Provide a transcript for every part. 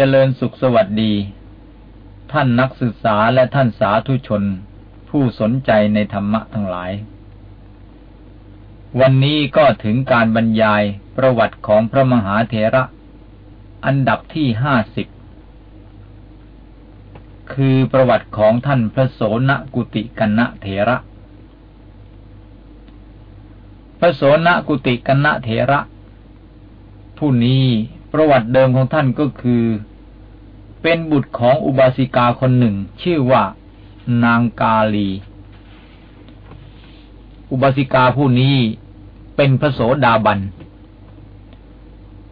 เจริญสุขสวัสดี ท่านนักศึกษาและท่านสาธุชน ผู้สนใจในธรรมะทั้งหลาย วันนี้ก็ถึงการบรรยายประวัติของพระมหาเถระ อันดับที่ห้าสิบคือประวัติของท่านพระโสนกุติกันนะเถระ พระโสนกุติกันนะเถระ ผู้นี้ประวัติเดิมของท่านก็คือ เป็นบุตรของอุบาสิกาคนหนึ่ง ชื่อว่า นางกาลี อุบาสิกาผู้นี้เป็นพระโสดาบัน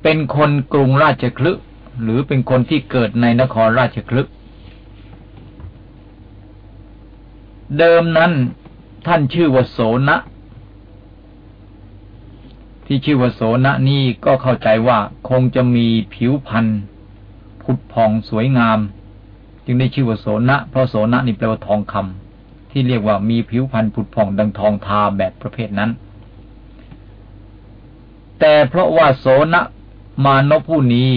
เป็นคนกรุงราชคลึหรือเป็นคนที่เกิดในนครราชคลึเดิมนั้นท่านชื่อว่าโสนะ ที่ชื่อว่าโสนะนี่ก็เข้าใจว่าคงจะมีผิวพรรณ ผุดผ่องสวยงาม จึงได้ชื่อว่าโสนะ เพราะโสนะนี่แปลว่าทองคำที่เรียกว่ามีผิวพรรณผุดผ่องดังทองทาแบบประเภทนั้น แต่เพราะว่าโสนะมานพผู้นี้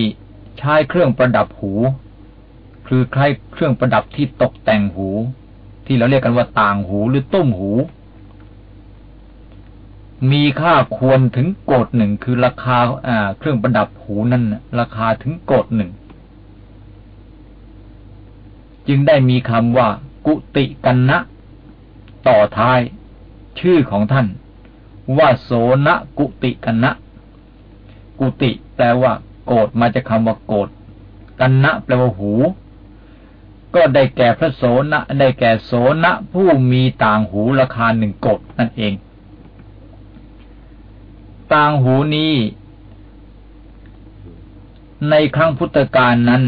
ใช้เครื่องประดับหู คือคล้ายเครื่องประดับที่ตกแต่งหู ที่เราเรียกกันว่าต่างหูหรือตุ้มหู มีค่าควรถึงโกดหนึ่งคือราคาเครื่องประดับหูนั่นราคาถึงโกดหนึ่ง จึงได้มีคำว่า กุติกันนะ ต่อท้าย ชื่อของท่าน ว่าโสนกุติกันนะ กุติแปลว่า โกดมาจากคำว่าโกดกันนะแปลว่าหู ก็ได้แก่พระโสนะได้แก่โสนะผู้มีต่างหูราคาหนึ่งกดนั่นเอง ต่างหูนี้ในครั้งพุทธกาลนั้น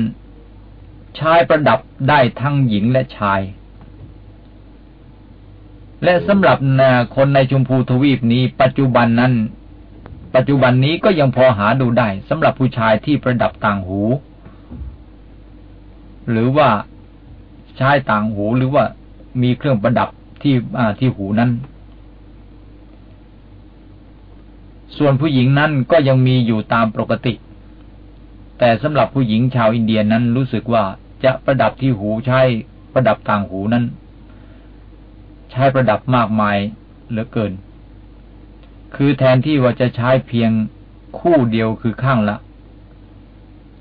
ใช้ประดับได้ทั้งหญิงและชาย และสำหรับคนในชมพูทวีปนี้ ปัจจุบันนั้น ปัจจุบันนี้ก็ยังพอหาดูได้สำหรับผู้ชายที่ประดับต่างหู หรือว่าใช้ต่างหูหรือว่ามีเครื่องประดับที่ที่หูนั้น ส่วนผู้หญิงนั้นก็ยังมีอยู่ตามปกติ แต่สำหรับผู้หญิงชาวอินเดียนั้นรู้สึกว่า จะประดับที่หูใช้ประดับต่างหูนั้น ใช้ประดับมากมายเหลือเกิน คือแทนที่ว่าจะใช้เพียงคู่เดียวคือข้างละ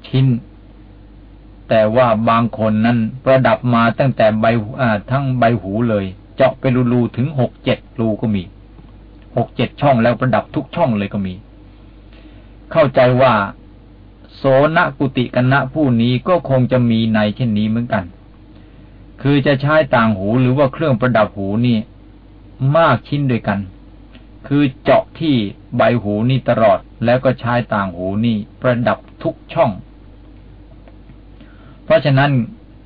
ชิ้น แต่ว่าบางคนนั้นประดับมาตั้งแต่ใบทั้งใบหูเลย เจาะเป็นรูๆถึงหกเจ็ดรูก็มีหกเจ็ดช่องแล้วประดับทุกช่องเลยก็มี เข้าใจว่า โสนกุติกันนะผู้นี้ก็คงจะมีในเช่นนี้เหมือนกัน คือจะใช้ต่างหูหรือว่าเครื่องประดับหูนี่ มากชิ้นด้วยกัน คือเจาะที่ใบหูนี่ตลอด แล้วก็ใช้ต่างหูนี่ประดับทุกช่อง เพราะฉะนั้น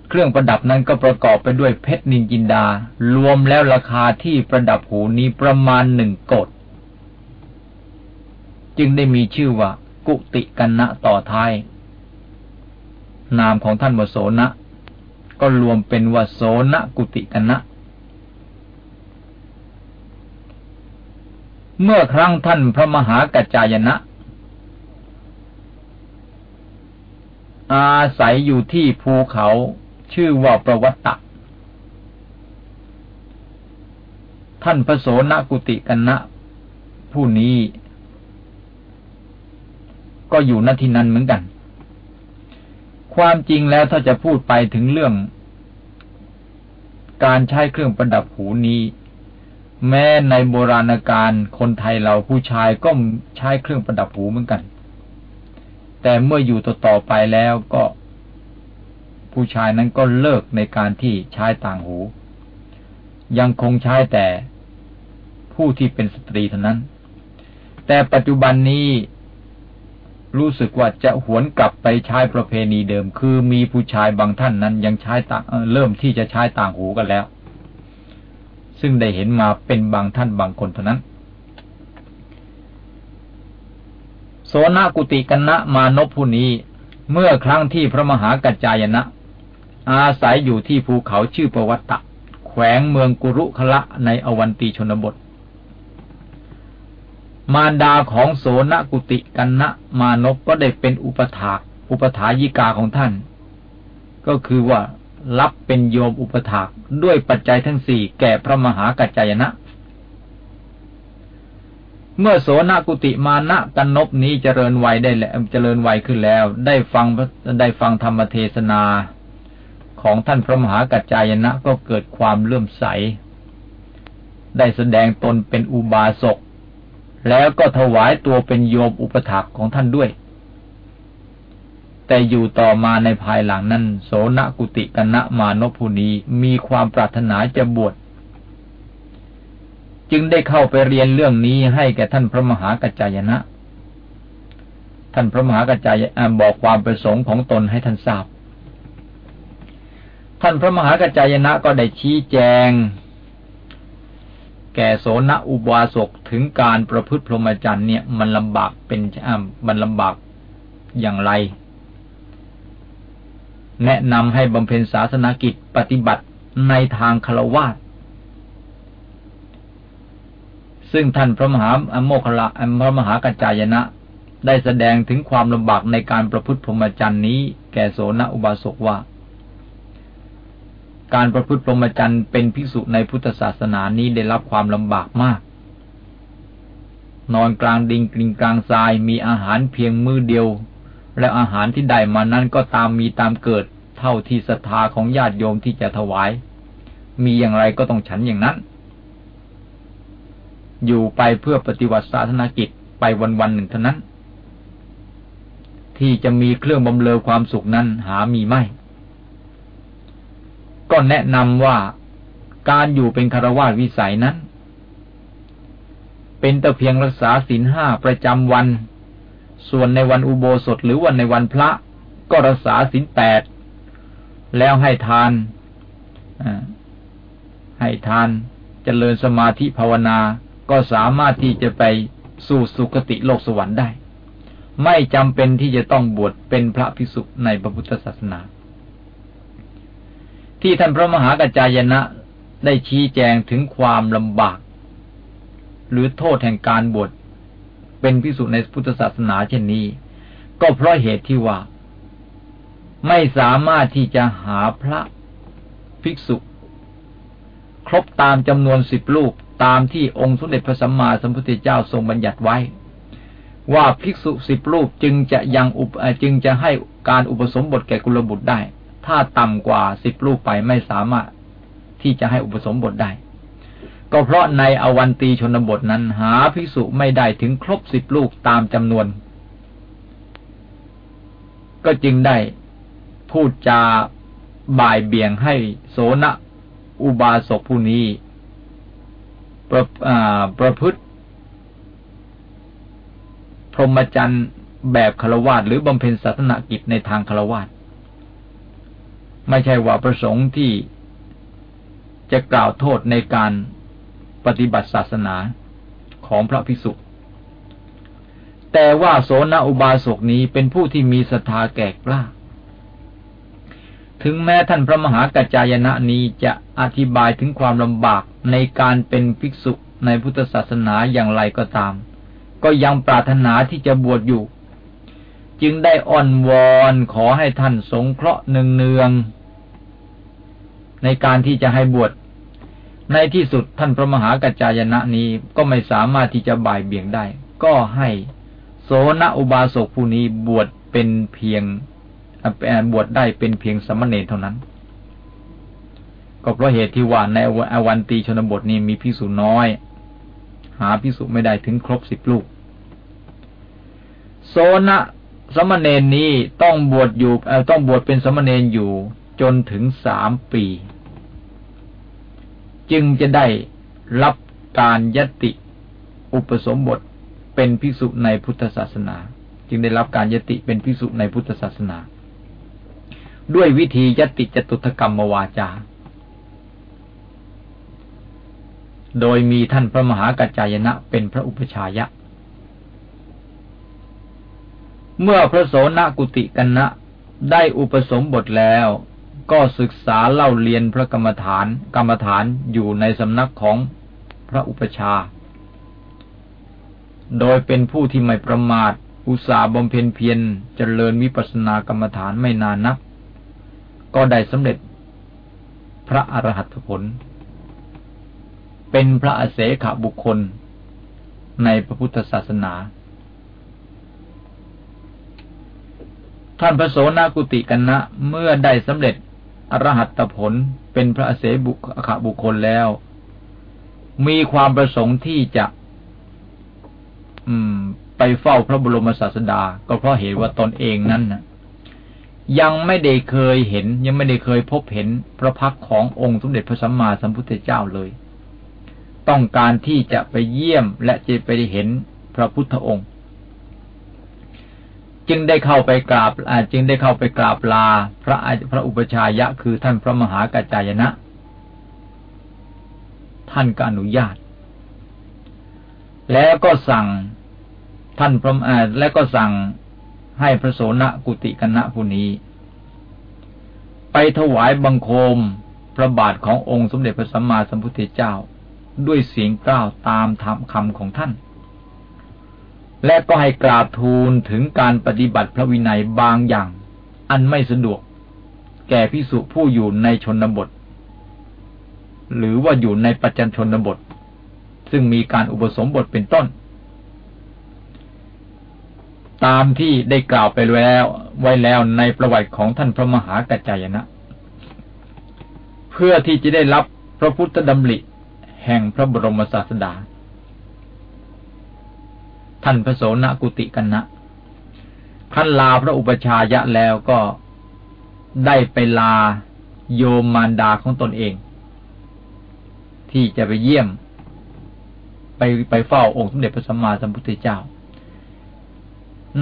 เครื่องประดับนั้นก็ประกอบไปด้วยเพชรนินจินดา รวมแล้วราคาที่ประดับหูนี้ประมาณหนึ่งกด จึงได้มีชื่อว่า กุติกันนะต่อท้าย นามของท่านวโสนะ ก็รวมเป็นวโสนะกุติกันนะเมื่อครั้งท่านพระมหากัจจายนะ อาศัยอยู่ที่ภูเขาชื่อว่าประวัตะท่านพระโสนกุติกันนะผู้นี้ ก็อยู่ณที่นั้นเหมือนกัน ความจริงแล้วถ้าจะพูดไปถึงเรื่อง การใช้เครื่องประดับหูนี้ แม้ในโบราณกาลคนไทยเราผู้ชายก็ใช้เครื่องประดับหูเหมือนกัน แต่เมื่ออยู่ต่อต่อไปแล้วก็ ผู้ชายนั้นก็เลิกในการที่ใช้ต่างหู ยังคงใช้แต่ผู้ที่เป็นสตรีเท่านั้น แต่ปัจจุบันนี้ รู้สึกว่าจะหวนกลับไปใช้ประเพณีเดิม คือมีผู้ชายบางท่านนั้นยังใช้ต่างเริ่มที่จะใช้ต่างหูกันแล้ว ซึ่งได้เห็นมาเป็นบางท่านบางคนเท่านั้น โสนกุติกันนะมานพผู้นี้ เมื่อครั้งที่พระมหากัจจายนะ อาศัยอยู่ที่ภูเขาชื่อประวัตตะแขวงเมืองกุรุคละในอวันตีชนบท มารดาของโสนกุติกันนะมานพก็ได้เป็นอุปถากอุปถายิกาของท่าน ก็คือว่ารับเป็นโยมอุปถากด้วยปัจจัยทั้งสี่แก่พระมหากัจจายนะ เมื่อโสนกุติมานะกันนบนี้เจริญวัยได้แล้วเจริญวัยขึ้นแล้ว ได้ฟังได้ฟังธรรมเทศนาของท่านพระมหากัจจายนะก็เกิดความเลื่อมใส ได้แสดงตนเป็นอุบาสก แล้วก็ถวายตัวเป็นโยมอุปถักของท่านด้วย แต่อยู่ต่อมาในภายหลังนั้น โสนกุติกณะมานพุนีมีความปรารถนาจะบวชจึงได้เข้าไปเรียนเรื่องนี้ให้แก่ท่านพระมหากัจจายนะ ท่านพระมหากัจจายนะบอกความประสงค์ของตนให้ท่านทราบ ท่านพระมหากัจจายนะก็ได้ชี้แจง แก่โสนอุบาสกถึงการประพฤติพรหมจรรย์เนี่ย มันลำบากเป็นมันลำบากอย่างไร แนะนำให้บำเพ็ญศาสนากิจปฏิบัติในทางคารวะซึ่งท่านพระมหาอโมคละพระมหากัจจายนะ ได้แสดงถึงความลำบากในการประพฤติพรหมจรรย์นี้ แก่โสนอุบาสกว่า การประพฤติพรหมจรรย์เป็นภิกษุในพุทธศาสนานี้ได้รับความลำบากมาก นอนกลางดิงกลิงกลางทรายมีอาหารเพียงมือเดียว และอาหารที่ได้มานั้นก็ตามมีตามเกิด เท่าที่ศรัทธาของญาติโยมที่จะถวาย มีอย่างไรก็ต้องฉันอย่างนั้น อยู่ไปเพื่อปฏิวัติศาสนกิจไปวันวันหนึ่งเท่านั้น ที่จะมีเครื่องบำเรอความสุขนั้นหามีไม่ ก็แนะนำว่าการอยู่เป็นคารวะวิสัยนั้น เป็นแต่เพียงรักษาศีลห้าประจำวัน ส่วนในวันอุโบสถหรือวันในวันพระ ก็รักษาศีลแปดแล้วให้ทานให้ทานจเจริญสมาธิภาวนา ก็สามารถที่จะไปสู่สุคติโลกสวรรค์ได้ ไม่จำเป็นที่จะต้องบวชเป็นพระภิกษุในพระพุทธศาสนา ที่ท่านพระมหากัจจายนะได้ชี้แจงถึงความลำบาก หรือโทษแห่งการบวชเป็นพิสุในพุทธศาสนาเช่นนี้ ก็เพราะเหตุที่ว่า ไม่สามารถที่จะหาพระภิกษุ ครบตามจำนวนสิบลูกตามที่องค์สมเด็จพระสัมมาสัมพุทธเจ้าทรงบัญญัติไว้ ว่าภิกษุสิบรูปจึงจะยังอุปจึงจะให้การอุปสมบทแก่กุลบุตรได้ ถ้าต่ำกว่าสิบรูปไปไม่สามารถที่จะให้อุปสมบทได้ ก็เพราะในอวันตีชนบทนั้นหาภิกษุไม่ได้ถึงครบสิบลูกตามจำนวน ก็จึงได้พูดจาบ่ายเบี่ยงให้โสนอุบาสกผู้นี้ประประพฤติ พรหมจรรย์แบบคารวะหรือบำเพ็ญศาสนกิจในทางคารวะ ไม่ใช่ว่าประสงค์ที่จะกล่าวโทษในการปฏิบัติศาสนาของพระภิกษุ แต่ว่าโสนอุบาสกนี้เป็นผู้ที่มีศรัทธาแก่กล้า ถึงแม้ท่านพระมหากัจจายนะนี้จะอธิบายถึงความลำบากในการเป็นภิกษุในพุทธศาสนาอย่างไรก็ตาม ก็ยังปรารถนาที่จะบวชอยู่ จึงได้อ่อนวอนขอให้ท่านสงเคราะห์เนือง ในการที่จะให้บวช ในที่สุดท่านพระมหากัจจายนะนี้ก็ไม่สามารถที่จะบ่ายเบี่ยงได้ ก็ให้โสนอุบาสกผู้นี้บวชเป็นเพียงบวชได้เป็นเพียงสมณเณรเท่านั้น ก็เพราะเหตุที่ว่าในอวันตีชนบทนี้มีพิสุน้อย หาพิสุไม่ได้ถึงครบสิบลูกโสนะสมณเณรนี้ต้องบวชอยู่ต้องบวชเป็นสมณเณรอยู่จนถึงสามปี จึงจะได้รับการยติอุปสมบทเป็นภิกษุในพุทธศาสนา จึงได้รับการยติเป็นภิกษุในพุทธศาสนา ด้วยวิธียติจตุถกรรมวาจา โดยมีท่านพระมหากัจจายนะเป็นพระอุปชายะ เมื่อพระโสนกุติกันนะได้อุปสมบทแล้ว ก็ศึกษาเล่าเรียนพระกรรมฐาน กรรมฐานอยู่ในสำนักของพระอุปชา โดยเป็นผู้ที่ไม่ประมาท อุตสาบำเพ็ญเพียรเจริญวิปัสสนากรรมฐานไม่นานนัก ก็ได้สำเร็จพระอรหัตผล เป็นพระอเสขบุคคล ในพระพุทธศาสนา ท่านพระโสนากุติกันนะ เมื่อได้สำเร็จ อรหัตผลเป็นพระอเสบุขบุคคลแล้ว มีความประสงค์ที่จะ อืม ไปเฝ้าพระบรมศาสดา ก็เพราะเหตุว่าตนเองนั้นนะยังไม่ได้เคยเห็น ยังไม่ได้เคยพบเห็นพระพักขององค์สมเด็จพระสัมมาสัมพุทธเจ้าเลย ต้องการที่จะไปเยี่ยมและจะไปเห็นพระพุทธองค์ จึงได้เข้าไปกราบจึงได้เข้าไปกราบลา พระพระอุปชายะคือท่านพระมหากาจายนะ ท่านก็อนุญาต แล้วก็สั่งท่านพระอาและก็สั่งให้พระโสนกุติกณะผู้นี้ ไปถวายบังคมพระบาทขององค์สมเด็จพระสัมมาสัมพุทธเจ้า ด้วยเสียงกล้าวตามธรรมคำของท่าน และก็ให้กราบทูลถึงการปฏิบัติพระวินัยบางอย่าง อันไม่สะดวก แก่พิสุผู้อยู่ในชนบท หรือว่าอยู่ในปัจจันชนบท ซึ่งมีการอุปสมบทเป็นต้น ตามที่ได้กล่าวไปแล้วไว้แล้วในประวัติของท่านพระมหากัจจายนะ เพื่อที่จะได้รับพระพุทธดำริแห่งพระบรมศาสดา ท่านพระโสนกุติกันนะท่านลาพระอุปชายะแล้วก็ได้ไปลาโยมมารดาของตนเอง ที่จะไปเยี่ยม ไปไปเฝ้าองค์สมเด็จพระสัมมาสัมพุทธเจ้า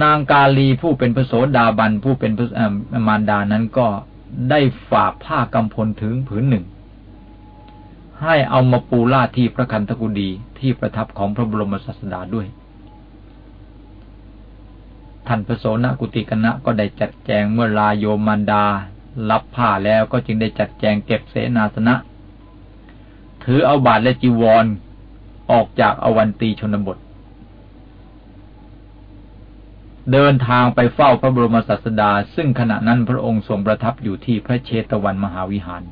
นางกาลีผู้เป็นพระโสดาบันผู้เป็นมารดานั้นก็ได้ฝากผ้ากำพลถึงผืนหนึ่ง ให้เอามาปูลาดที่พระคันธกุดีที่ประทับของพระบรมศาสดาด้วย ท่านพระโสนกุติกณะก็ได้จัดแจงเมื่อลาโยมารดา รับผ้าแล้วก็จึงได้จัดแจงเก็บเสนาสนะ ถือเอาบาทและจีวรออกจากอวันตีชนบท เดินทางไปเฝ้าพระบรมศาสดา ซึ่งขณะนั้นพระองค์ทรงประทับอยู่ที่พระเชตวันมหาวิหาร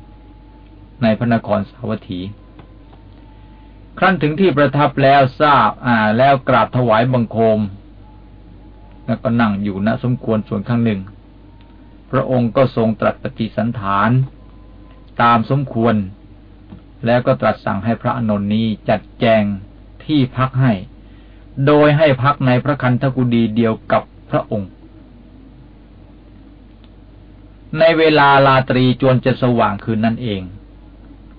ในพระนครสาวัตถีครั้นถึงที่ประทับแล้วทราบอ่าแล้วกราบถวายบังคม แล้วก็นั่งอยู่ณสมควรส่วนข้างหนึ่ง พระองค์ก็ทรงตรัสปฏิสันฐาน ตามสมควร แล้วก็ตรัสสั่งให้พระอนนท์นี้จัดแจงที่พักให้ โดยให้พักในพระคันธกุฎีเดียวกับพระองค์ ในเวลาลาตรีจวนจะสว่างคืนนั่นเอง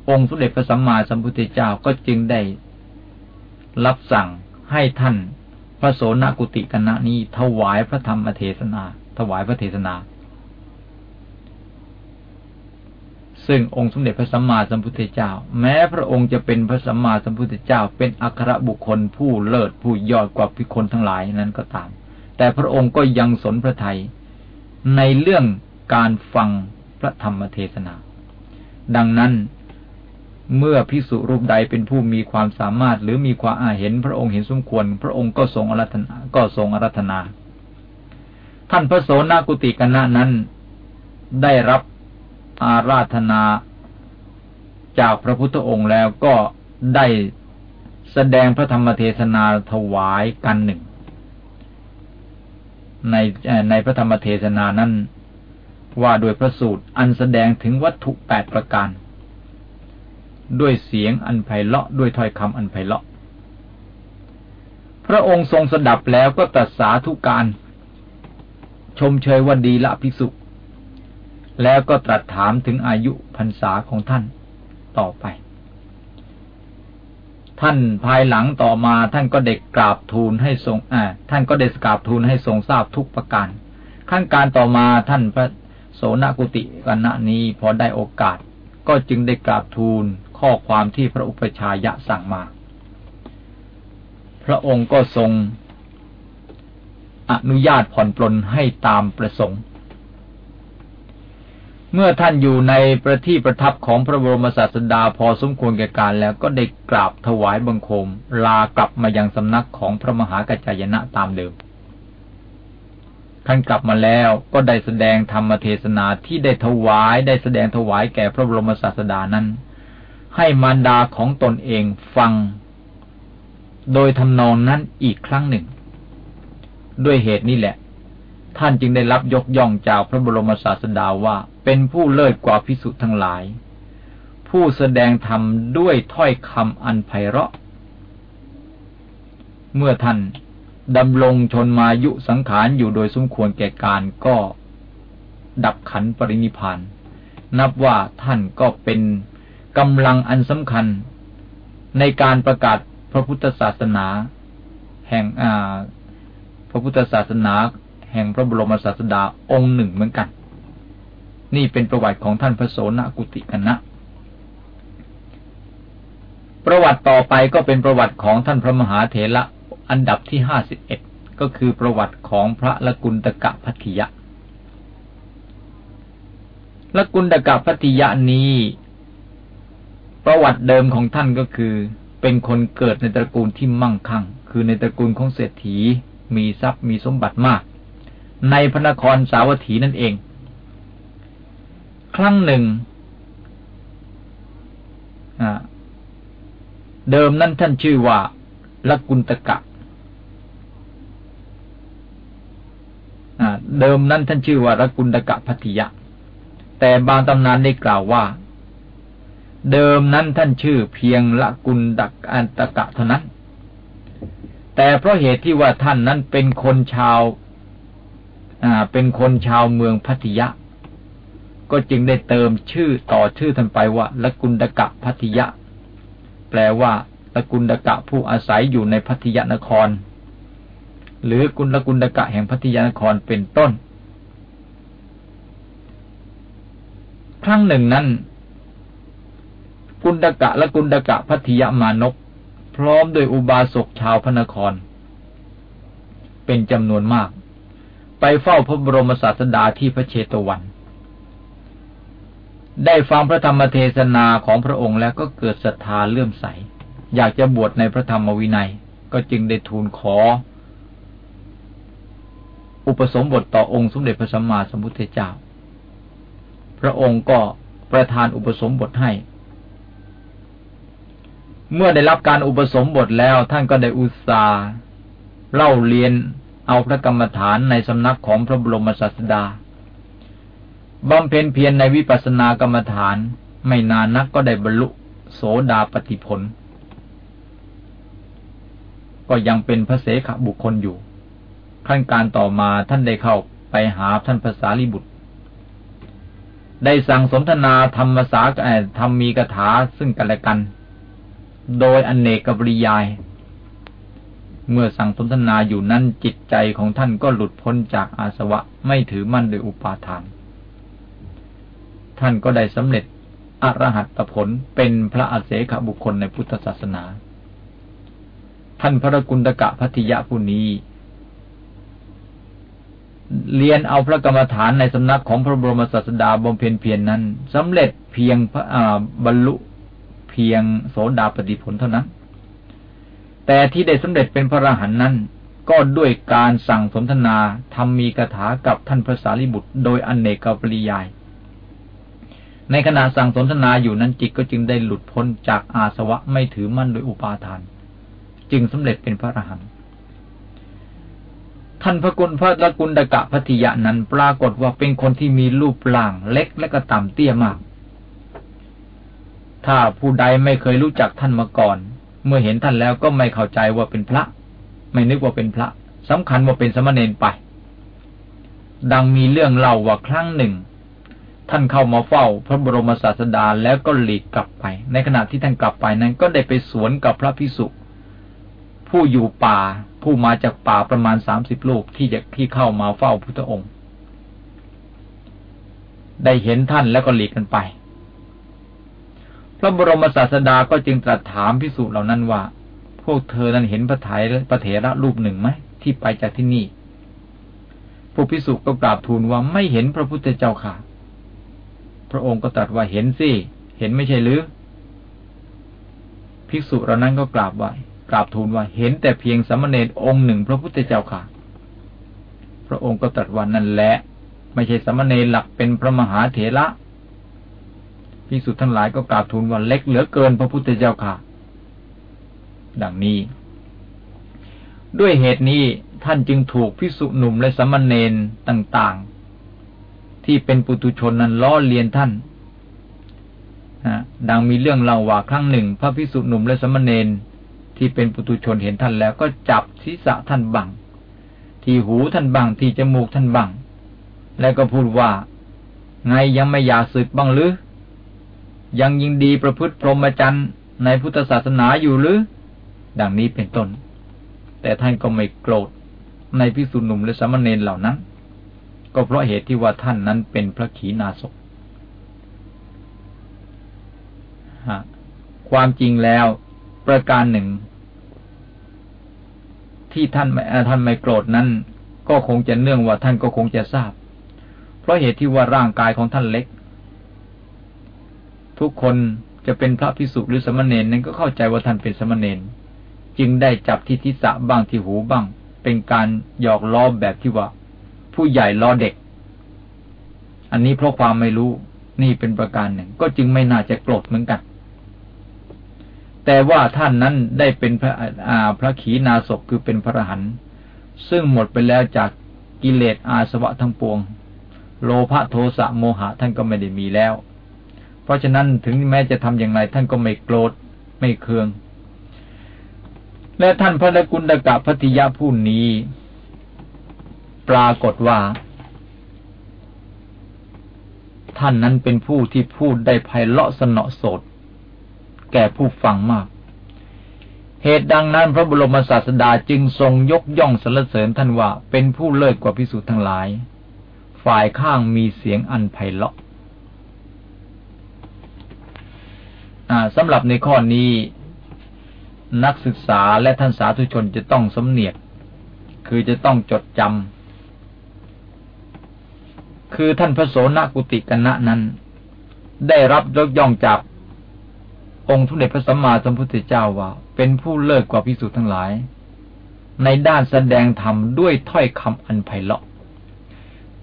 องค์สมเด็จพระสัมมาสัมพุทธเจ้าก็จึงได้ รับสั่งให้ท่าน ระโสนกุติกณะนี้ถวายพระธรรมเทศนา ถวายพระเทศนา ซึ่งองค์สมเด็จพระสัมมาสัมพุทธเจ้า แม้พระองค์จะเป็นพระสัมมาสัมพุทธเจ้า เป็นอัครบุคคลผู้เลิศผู้ยอดกว่าพิคนทั้งหลายนั้นก็ตาม แต่พระองค์ก็ยังสนพระไทยในเรื่องการฟังพระธรรมเทศนา ดังนั้น เมื่อพิสุรูปใดเป็นผู้มีความสามารถ หรือมีความอาเห็นพระองค์เห็นสมควร พระองค์ก็ทรงอารัธนาก็ทรงอารัธนา ท่านพระโสนากุติกนะนั้น ได้รับอาราธนาจากพระพุทธองค์แล้วก็ได้แสดงพระธรรมเทศนาถวายกันหนึ่ง ในในพระธรรมเทศนานั้น ว่าโดยพระสูตรอันแสดงถึงวัตถุแปดประการ ด้วยเสียงอันไพเราะด้วยถ้อยคำอันไพเราะ พระองค์ทรงสดับแล้วก็ตรัสสาธุการ ชมเชยว่าดีละภิกษุ แล้วก็ตรัสถามถึงอายุพรรษาของท่านต่อไป ท่านภายหลังต่อมาท่านก็เด็กกราบทูลให้ทรงอ่าท่านก็เด็กกราบทูลให้ทรงทราบทุกประการ ขั้นการต่อมาท่านพระโสนกุติกันณะนี้พอได้โอกาสก็จึงได้กราบทูล ข้อความที่พระอุปชายะสั่งมา พระองค์ก็ทรงอนุญาตผ่อนปลนให้ตามประสงค์ เมื่อท่านอยู่ในประที่ประทับของพระบรมศาสดาพอสมควรแก่การแล้วก็ได้กราบถวายบังคม ลากลับมายังสำนักของพระมหากัจจายนะตามเดิมท่านกลับมาแล้วก็ได้แสดงธรรมเทศนาที่ได้ถวายได้แสดงถวายแก่พระบรมศาสดานั้น ให้มารดาของตนเองฟัง โดยทำนองนั้นอีกครั้งหนึ่ง ด้วยเหตุนี้แหละ ท่านจึงได้รับยกย่องจากพระบรมศาสดาว่าเป็นผู้เลิศกว่าพิสุทั้งหลาย ผู้แสดงธรรมด้วยถ้อยคำอันไพเราะ เมื่อท่านดำรงชนมายุสังขารอยู่โดยสมควรแก่การก็ดับขันปรินิพาน นับว่าท่านก็เป็น กำลังอันสำคัญในการประกาศพระพุทธศาสนา แห่งพระพุทธศาสนาแห่งพระบรมศาสดาองค์หนึ่งเหมือนกัน นี่เป็นประวัติของท่านพระโสนกุติกันนะประวัติต่อไปก็เป็นประวัติของท่านพระมหาเถระอันดับที่ห้าสิบเอ็ดก็คือประวัติของพระละกุลตกะพัทธิยะละกุลตกะพัทธิยะนี้ ประวัติเดิมของท่านก็คือ เป็นคนเกิดในตระกูลที่มั่งคั่ง คือในตระกูลของเศรษฐี มีทรัพย์มีสมบัติมาก ในพระนครสาวัตถีนั่นเอง ครั้งหนึ่งเดิมนั้นท่านชื่อว่าละกุลตกะเดิมนั้นท่านชื่อว่ารักุลดกะพัทยะ แต่บางตำนานได้กล่าวว่า เดิมนั้นท่านชื่อเพียงละกุลดักอันตกะเท่านั้น แต่เพราะเหตุที่ว่าท่านนั้นเป็นคนชาวอ่าเป็นคนชาวเมืองพัทยะ ก็จึงได้เติมชื่อต่อชื่อท่านไปว่าละกุลดกะพัทยะ แปลว่าละกุลดกะผู้อาศัยอยู่ในพัทยานคร หรือกุลละกุลดกะแห่งพัทยานครเป็นต้น ครั้งหนึ่งนั้น กุลกะและกุลกะพัทยามานก พร้อมโดยอุบาสกชาวพระนคร เป็นจำนวนมาก ไปเฝ้าพระบรมศาสดาที่พระเชตวัน ได้ฟังพระธรรมเทศนาของพระองค์แล้วก็เกิดศรัทธาเลื่อมใส อยากจะบวชในพระธรรมวินัย ก็จึงได้ทูลขอ อุปสมบทต่อองค์สมเด็จพระสัมมาสัมพุทธเจ้า พระองค์ก็ประทานอุปสมบทให้ เมื่อได้รับการอุปสมบทแล้วท่านก็ได้อุตสาห์เล่าเรียนเอาพระกรรมฐานในสำนักของพระบรมศาสดาบำเพ็ญเพียรในวิปัสสนากรรมฐาน ไม่นานนักก็ได้บรรลุโสดาปฏิผล ก็ยังเป็นพระเสขบุคคลอยู่ ขั้นการต่อมาท่านได้เข้าไปหาท่านภาษาลิบุตร ได้สั่งสนทนาธรรมสาธรรมมีกถาซึ่งกันและกัน โดยอนเนกบริยาย เมื่อสั่งสนทนาอยู่นั้นจิตใจของท่านก็หลุดพ้นจากอาสวะไม่ถือมั่นโดยอุปาทาน ท่านก็ได้สำเร็จอรหัตผลเป็นพระอาเสขบุคคลในพุทธศาสนา ท่านพระกุณฑกะพัทยะผู้นี้ เรียนเอาพระกรรมฐานในสำนักของพระบรมศาสดาบำเพ็ญเพียรนนั้นสำเร็จเพียงพระบรรลุ เพียงโสดาปฏิผลเท่านั้น แต่ที่ได้สำเร็จเป็นพระอรหันต์นั้น ก็ด้วยการสั่งสนทนาทำมีคาถากับท่านพระสารีบุตร โดยอนเนกปริยาย ในขณะสั่งสนทนาอยู่นั้นจิตก็จึงได้หลุดพ้นจากอาสวะไม่ถือมั่นโดยอุปาทาน จึงสำเร็จเป็นพระอรหันต์ท่านพระกุลพระละกุลดกะพัทยะนั้นปรากฏว่าเป็นคนที่มีรูปร่างเล็กและก็ต่ำเตี้ยมาก ถ้าผู้ใดไม่เคยรู้จักท่านมาก่อน เมื่อเห็นท่านแล้วก็ไม่เข้าใจว่าเป็นพระ ไม่นึกว่าเป็นพระสำคัญว่าเป็นสมณเณรไป ดังมีเรื่องเล่าว่าครั้งหนึ่ง ท่านเข้ามาเฝ้าพระบรมศาสดาแล้วก็หลีกกลับไป ในขณะที่ท่านกลับไปนั้นก็ได้ไปสวนกับพระพิสุผู้อยู่ป่าผู้มาจากป่าประมาณสามสิบลูกที่จะที่เข้ามาเฝ้าพุทธองค์ ได้เห็นท่านแล้วก็หลีกกันไป ระบรมศาสดาก็จึงตรัสถามพิสุเหล่านั้นว่า พวกเธอนั้นเห็นพระไถรพระเถระรูปหนึ่งไหมที่ไปจากที่นี่พวกพิสุก็กราบทูลว่าไม่เห็นพระพุทธเจ้าค่ะ พระองค์ก็ตรัสว่าเห็นสิ เห็นไม่ใช่หรือ ภิกษุเหล่านั้นก็กราบไหวกราบทูลว่าเห็นแต่เพียงสมณเณรองค์หนึ่งพระพุทธเจ้าค่ะ พระองค์ก็ตรัสว่านั่นแหละ ไม่ใช่สมณเณรหลักเป็นพระมหาเถระ พิสุทธ์ทั้งหลายก็กราบทูลว่าเล็กเหลือเกินพระพุทธเจ้าค่ะ ดังนี้ ด้วยเหตุนี้ท่านจึงถูกพิสุหนุ่มและสมณเณรต่างๆ ที่เป็นปุตุชนนั้นล้อเลียนท่านดังมีเรื่องเล่าว่าครั้งหนึ่ง พระพิสุหนุ่มและสมณเณรที่เป็นปุตุชนเห็นท่านแล้วก็จับศีรษะท่านบัง ที่หูท่านบังที่จมูกท่านบัง แล้วก็พูดว่า ไงยังไม่อยากสึกบ้างหรือ ยังยิงดีประพฤติพรหมจรรย์ในพุทธศาสนาอยู่หรือ ดังนี้เป็นต้น แต่ท่านก็ไม่โกรธในพิสุหนุ่มและสามเณรเหล่านั้น ก็เพราะเหตุที่ว่าท่านนั้นเป็นพระขีณาสพความจริงแล้วประการหนึ่ง ที่ท่านท่านไม่โกรธนั้น ก็คงจะเนื่องว่าท่านก็คงจะทราบ เพราะเหตุที่ว่าร่างกายของท่านเล็ก ทุกคนจะเป็นพระพิสุหรือสมณเณรนั้นก็เข้าใจว่าท่านเป็นสมณเณรจึงได้จับที่ทิศะบ้างที่หูบ้าง เป็นการหยอกล้อแบบที่ว่า ผู้ใหญ่ล้อเด็ก อันนี้เพราะความไม่รู้นี่เป็นประการหนึ่ง ก็จึงไม่น่าจะโกรธเหมือนกัน แต่ว่าท่านนั้นได้เป็นพระอาพระขีณาสพคือเป็นพระหันซึ่งหมดไปแล้วจากกิเลสอาสวะทั้งปวง โลภะโทสะโมหะท่านก็ไม่ได้มีแล้ว เพราะฉะนั้นถึงแม้จะทำอย่างไรท่านก็ไม่โกรธไม่เคือง และท่านพระกุณดกะพัติยะผู้นี้ ปรากฏว่า ท่านนั้นเป็นผู้ที่พูดได้ไพเราะสนอสด แก่ผู้ฟังมาก เหตุดังนั้นพระบรมศาสดาจึงทรงยกย่องสรรเสริญท่านว่าเป็นผู้เลิศกว่าพิสุทธ์ทั้งหลาย ฝ่ายข้างมีเสียงอันไพเราะ สำหรับในข้อนี้ นักศึกษาและท่านสาธุชนจะต้องสำเนียก คือจะต้องจดจำคือท่านพระโสนกุติกณะนั้น ได้รับยกย่องจากองค์ทุเดชพระสัมมาสัมพุทธเจ้าว่า เป็นผู้เลิศกว่าพิสุทั้งหลาย ในด้านแสดงธรรมด้วยถ้อยคำอันไพเราะ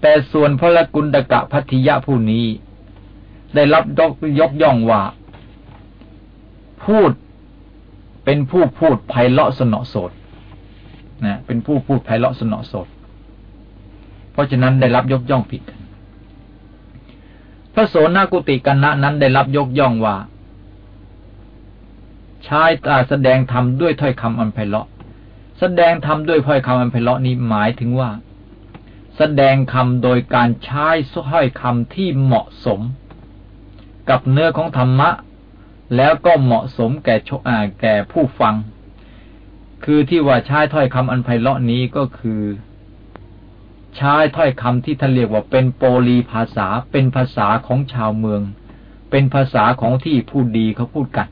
แต่ส่วนพระกุณดกะพัทิยะผู้นี้ ได้รับยกยกย่องว่า พูด เป็นผู้พูดไพเราะสนอสดนะเป็นผู้พูดไพเราะสนอสด เพราะฉะนั้นได้รับยกย่องผิดกันพระโสนากุติกันนะนั้นได้รับยกย่องว่าใช้ตาแสดงธรรมด้วยถ้อยคำอันไพเราะ แสดงธรรมด้วยถ้อยคำอันไพเราะนี้หมายถึงว่า แสดงคำโดยการใช้ถ้อยคำที่เหมาะสม กับเนื้อของธรรมะ แล้วก็เหมาะสมแก่แก่ผู้ฟัง คือที่ว่าใช้ถ้อยคำอันไพเราะนี้ก็คือ ใช้ถ้อยคำที่ท่านเรียกว่าเป็นโปลีภาษา เป็นภาษาของชาวเมือง เป็นภาษาของที่พูดดีเขาพูดกัน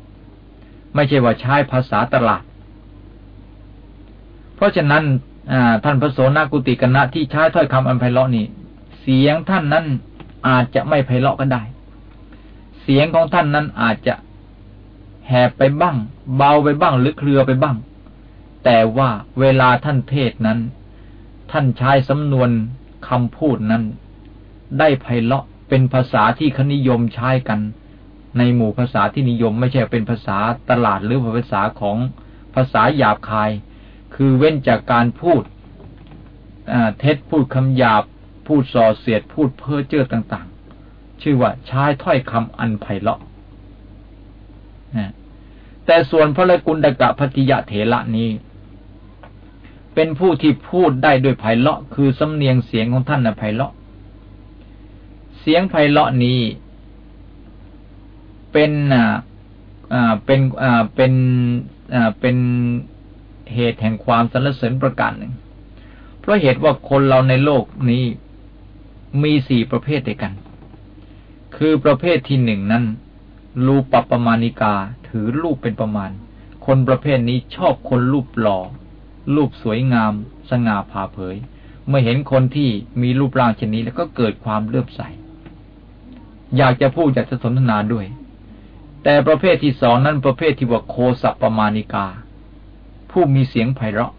ไม่ใช่ว่าใช้ภาษาตลาด เพราะฉะนั้นท่านพระโสนกุติกนะที่ใช้ถ้อยคำอันไพเราะนี่ เสียงท่านนั้นอาจจะไม่ไพเราะก็ได้ เสียงของท่านนั้นอาจจะ แหบไปบ้าง เบาไปบ้างหรือเคลือไปบ้าง แต่ว่าเวลาท่านเทศนั้น ท่านใช้สำนวนคำพูดนั้น ได้ไพเราะเป็นภาษาที่คนิยมใช้กัน ในหมู่ภาษาที่นิยมไม่ใช่เป็นภาษาตลาดหรือภาษาของภาษาหยาบคาย คือเว้นจากการพูดเท็จพูดคำหยาบ พูดส่อเสียดพูดเพ้อเจ้อต่าง ๆ ชื่อว่าใช้ถ้อยคำอันไพเราะ แต่ส่วนพระลกุณดกะพัติยะเถระนี้ เป็นผู้ที่พูดได้ด้วยไพเราะคือสำเนียงเสียงของท่านนะไพเราะ เสียงไพเราะนี้ เป็นอ่าเป็นอ่าเป็นอ่าเป็นเหตุแห่งความสรรเสริญประการหนึ่ง เพราะเหตุว่าคนเราในโลกนี้มีสี่ประเภทด้วยกัน คือประเภทที่หนึ่งนั้นรูปปประมาณิกา ถือรูปเป็นประมาณ คนประเภทนี้ชอบคนรูปหล่อ รูปสวยงาม สง่าผ่าเผย เมื่อเห็นคนที่มีรูปร่างเช่นนี้แล้วก็เกิดความเลื่อมใส อยากจะพูดอยากจะสนทนาด้วย แต่ประเภทที่สองนั้นประเภทที่ว่าโคสัปปมาณิกา ผู้มีเสียงไพเราะ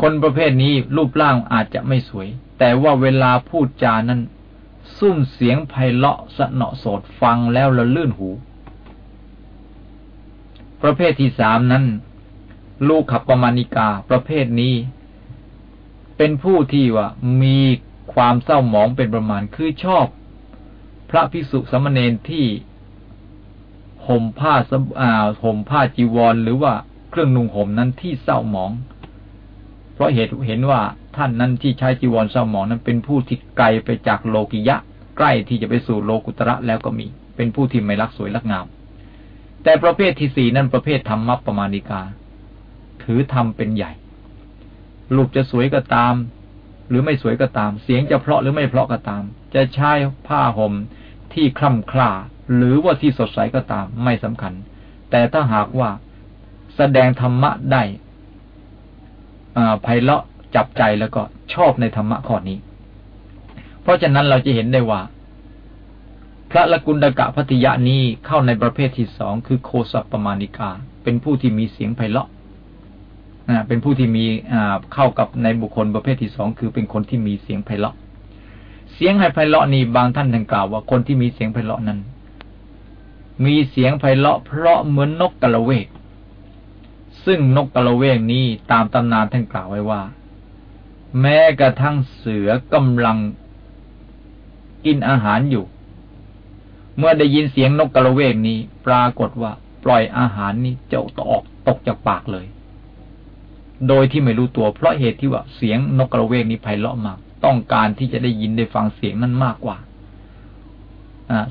คนประเภทนี้รูปร่างอาจจะไม่สวย แต่ว่าเวลาพูดจานั้นซุ้มเสียงไพเราะสนอโสดฟังแล้วละลื่นหู ประเภทที่สามนั้น ลูกขับประมาณิกา ประเภทนี้ เป็นผู้ที่ว่ามีความเศร้าหมองเป็นประมาณคือชอบ พระภิกษุสมณเณรที่ห่มผ้าอ่าห่มผ้าจีวร หรือว่าเครื่องนุ่งห่มนั้นที่เศร้าหมอง เพราะเหตุเห็นว่าท่านนั้นที่ใช้จีวรเศร้าหมองนั้นเป็นผู้ที่ไกลไปจากโลกิยะ ใกล้ที่จะไปสู่โลกุตระแล้วก็มี เป็นผู้ที่ไม่รักสวยรักงาม แต่ประเภทที่สี่นั้นประเภทธรรมะประมาณิกา ถือธรรมเป็นใหญ่ลูกจะสวยก็ตาม หรือไม่สวยก็ตาม เสียงจะเพราะหรือไม่เพราะก็ตาม จะใช้ผ้าห่มที่คล่ำคล้าหรือว่าที่สดใสก็ตามไม่สำคัญ แต่ถ้าหากว่าแสดงธรรมะได้ไพเราะจับใจแล้วก็ชอบในธรรมะข้อนี้ เพราะฉะนั้นเราจะเห็นได้ว่า พระละกุณดกะพัติยะนี้เข้าในประเภทที่สองคือโคสปมาณิกา เป็นผู้ที่มีเสียงไพเราะเป็นผู้ที่มีเข้ากับในบุคคลประเภทที่สองคือเป็นคนที่มีเสียงไพเราะ เสียงไพเราะนี้บางท่านท่านกล่าวว่าคนที่มีเสียงไพเราะนั้น มีเสียงไพเราะเพราะเหมือนนกกระเวก ซึ่งนกกระเวกนี้ตามตำนานท่านกล่าวไว้ว่า แม้กระทั่งเสือกำลังกินอาหารอยู่ เมื่อได้ยินเสียงนกกระเวกนี้ ปรากฏว่า ปล่อยอาหารนี้เจะตออกตกจากปากเลย โดยที่ไม่รู้ตัวเพราะเหตุที่ว่าเสียงนกกระเวกนี้ไพเราะมาก ต้องการที่จะได้ยินได้ฟังเสียงนั้นมากกว่า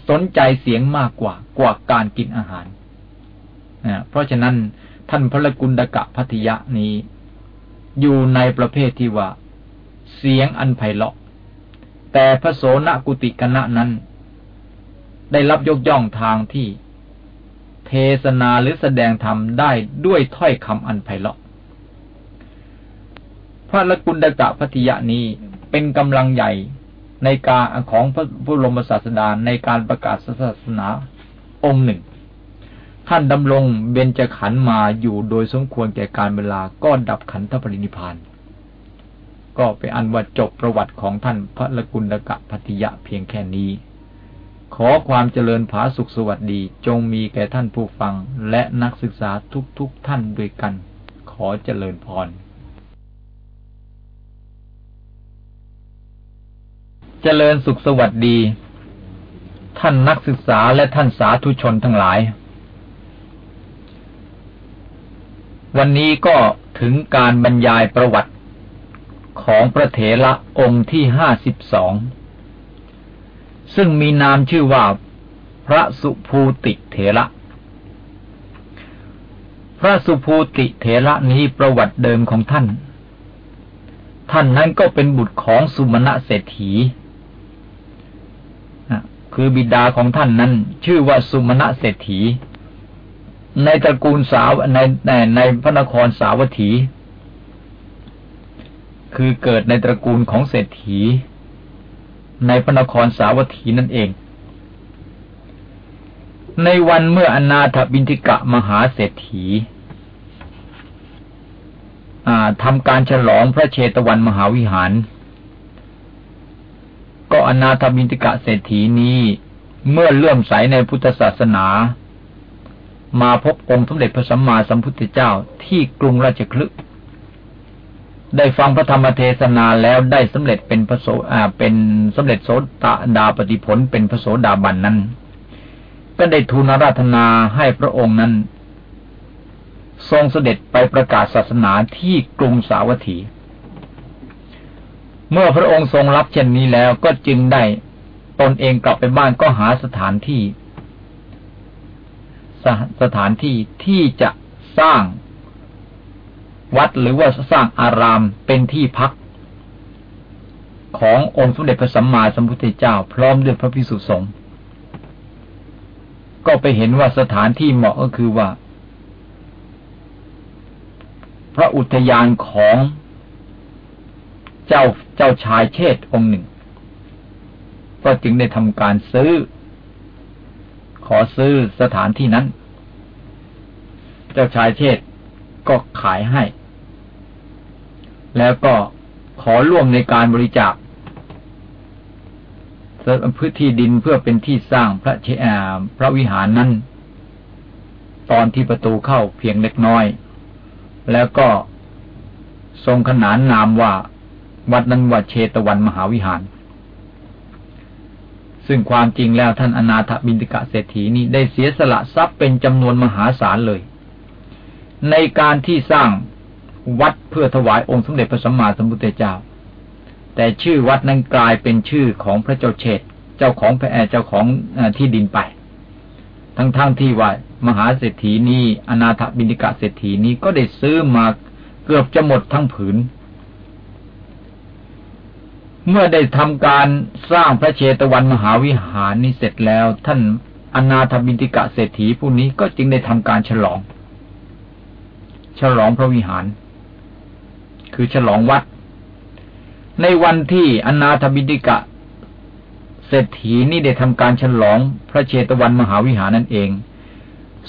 สนใจเสียงมากกว่ากว่าการกินอาหารเพราะฉะนั้นท่านพระกุณดกะพัทยะนี้ อยู่ในประเภทที่ว่า เสียงอันไพเราะ แต่พระโสนกุติกณะนั้น ได้รับยกย่องทางที่ เทศนาหรือแสดงธรรมได้ด้วยถ้อยคำอันไพเราะ พระละกุณดกะพัทยะนี้เป็นกำลังใหญ่ในการของพระบรมศาสดาในการประกาศศาสนาองค์หนึ่ง ท่านดำรงเบญจขันธ์มาอยู่โดยสมควรแก่การเวลาก็ดับขันธปรินิพาน ก็เป็นอันว่าจบประวัติของท่านพระละกุณกะพัติยะเพียงแค่นี้ ขอความเจริญผาสุขสวัสดี จงมีแก่ท่านผู้ฟัง และนักศึกษาทุกๆทท่านด้วยกัน ขอเจริญพร เจริญสุขสวัสดี ท่านนักศึกษาและท่านสาธุชนทั้งหลาย วันนี้ก็ถึงการบรรยายประวัติของพระเถระองค์ที่ห้าสิบสอง ซึ่งมีนามชื่อว่าพระสุภูติเถระ พระสุภูติเถระนี้ประวัติเดิมของท่าน ท่านนั้นก็เป็นบุตรของสุมาณะเศรษฐีคือบิดาของท่านนั้น ชื่อว่าสุมาณะเศรษฐี ในตระกูลสาวในในในพระนครสาวัตถี คือเกิดในตระกูลของเศรษฐี ในพระนครสาวัตถีนั่นเอง ในวันเมื่ออนาถบินทิกะมหาเศรษฐีทำการฉลองพระเชตวันมหาวิหาร ก็อนาถบินติกะเศรษฐีนี้เมื่อเลื่อมใสในพุทธศาสนา มาพบองค์สมเด็จพระสัมมาสัมพุทธเจ้าที่กรุงราชคลึ ได้ฟังพระธรรมเทศนาแล้วได้สำเร็จเป็นพระโสอ่าเป็นสำเร็จโสตดาปฏิผลเป็นพระโสดาบันนั้น ก็ได้ทูลราธนาให้พระองค์นั้น ทรงเสด็จไปประกาศศาสนาที่กรุงสาวัตถี เมื่อพระองค์ทรงรับเช่นนี้แล้วก็จึงได้ตนเองกลับไปบ้านก็หาสถานที่สสถานที่ที่จะสร้าง วัดหรือว่าสร้างอารามเป็นที่พัก ขององค์สมเด็จพระสัมมาสัมพุทธเจ้า พร้อมด้วยพระพิสุสงฆ์ก็ไปเห็นว่าสถานที่เหมาะก็คือว่า พระอุทยานของเจ้าเจ้าชายเชษองค์หนึ่ง ก็จึงได้ทำการซื้อ ขอซื้อสถานที่นั้น เจ้าชายเชษก็ขายให้ แล้วก็ขอร่วมในการบริจาคพื้นที่ดินเพื่อเป็นที่สร้างพระเชพระวิหารนั้น ตอนที่ประตูเข้าเพียงเล็กน้อย แล้วก็ทรงขนานนามว่า วัดนั้นว่าเชตวันมหาวิหาร ซึ่งความจริงแล้วท่านอนาถบินติกะเศรษฐีนี้ได้เสียสละทรัพย์เป็นจำนวนมหาศาลเลย ในการที่สร้าง วัดเพื่อถวายองค์สมเด็จพระสัมมาสัมพุทธเจ้า แต่ชื่อวัดนั้นกลายเป็นชื่อของพระเจ้าเชษเจ้าของพระแอเจ้าของที่ดินไป ทั้งๆทที่ว่ามหาเศรษฐีนี้อนาถบินิกะเศรษฐีนี้ก็ได้ซื้อมาเกือบจะหมดทั้งผืน เมื่อได้ทำการสร้างพระเชตวันมหาวิหารนี้เสร็จแล้ว ท่านอนาถบินิกะเศรษฐีผู้นี้ก็จึงได้ทำการฉลอง ฉลองพระวิหาร คือฉลองวัด ในวันที่อนาถบิดิกะเศรษฐีนี่ได้ทำการฉลองพระเชตวันมหาวิหารนั่นเอง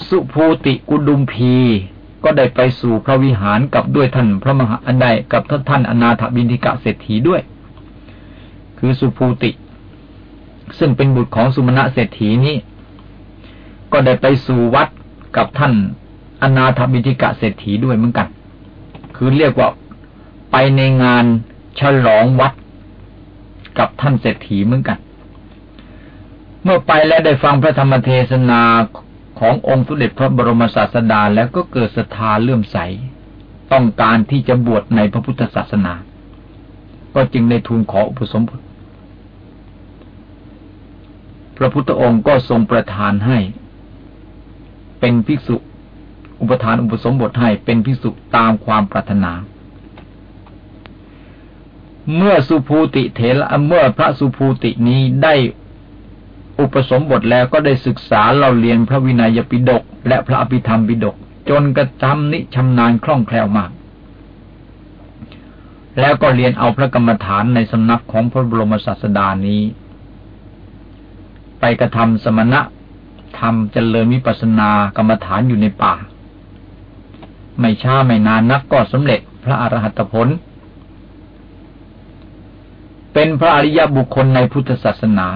สุภูติกุดุมพีก็ได้ไปสู่พระวิหารกับด้วยท่านพระมหาอันใดกับท่านอนาถบินิกะเศรษฐีด้วย คือสุภูติ ซึ่งเป็นบุตรของสุมาณะเศรษฐีนี้ ก็ได้ไปสู่วัดกับท่านอนาถบินิกะเศรษฐีด้วยเหมือนกัน คือเรียกว่า ไปในงานฉลองวัดกับท่านเศรษฐีเหมือนกัน เมื่อไปแล้วได้ฟังพระธรรมเทศนาขององค์สุเด็จพระบรมศาสดาแล้วก็เกิดศรัทธาเลื่อมใส ต้องการที่จะบวชในพระพุทธศาสนา ก็จึงได้ทูลขออุปสมบทพระพุทธองค์ก็ทรงประทานให้ เป็นภิกษุ อุปทานอุปสมบทให้เป็นภิกษุตามความปรารถนา เมื่อสุภูติเถระเมื่อพระสุภูตินี้ได้อุปสมบทแล้วก็ได้ศึกษาเราเรียนพระวินัยปิฎกและพระอภิธรรมปิฎกจนกระทำนิชำนาญคล่องแคล่วมาก แล้วก็เรียนเอาพระกรรมฐานในสำนักของพระบรมศาสดานี้ ไปกระทำสมณะทำเจริญวิปัสนากรรมฐานอยู่ในป่า ไม่ช้าไม่นานนักก็สำเร็จพระอรหัตผล เป็นพระอริยบุคคลในพุทธศาสนา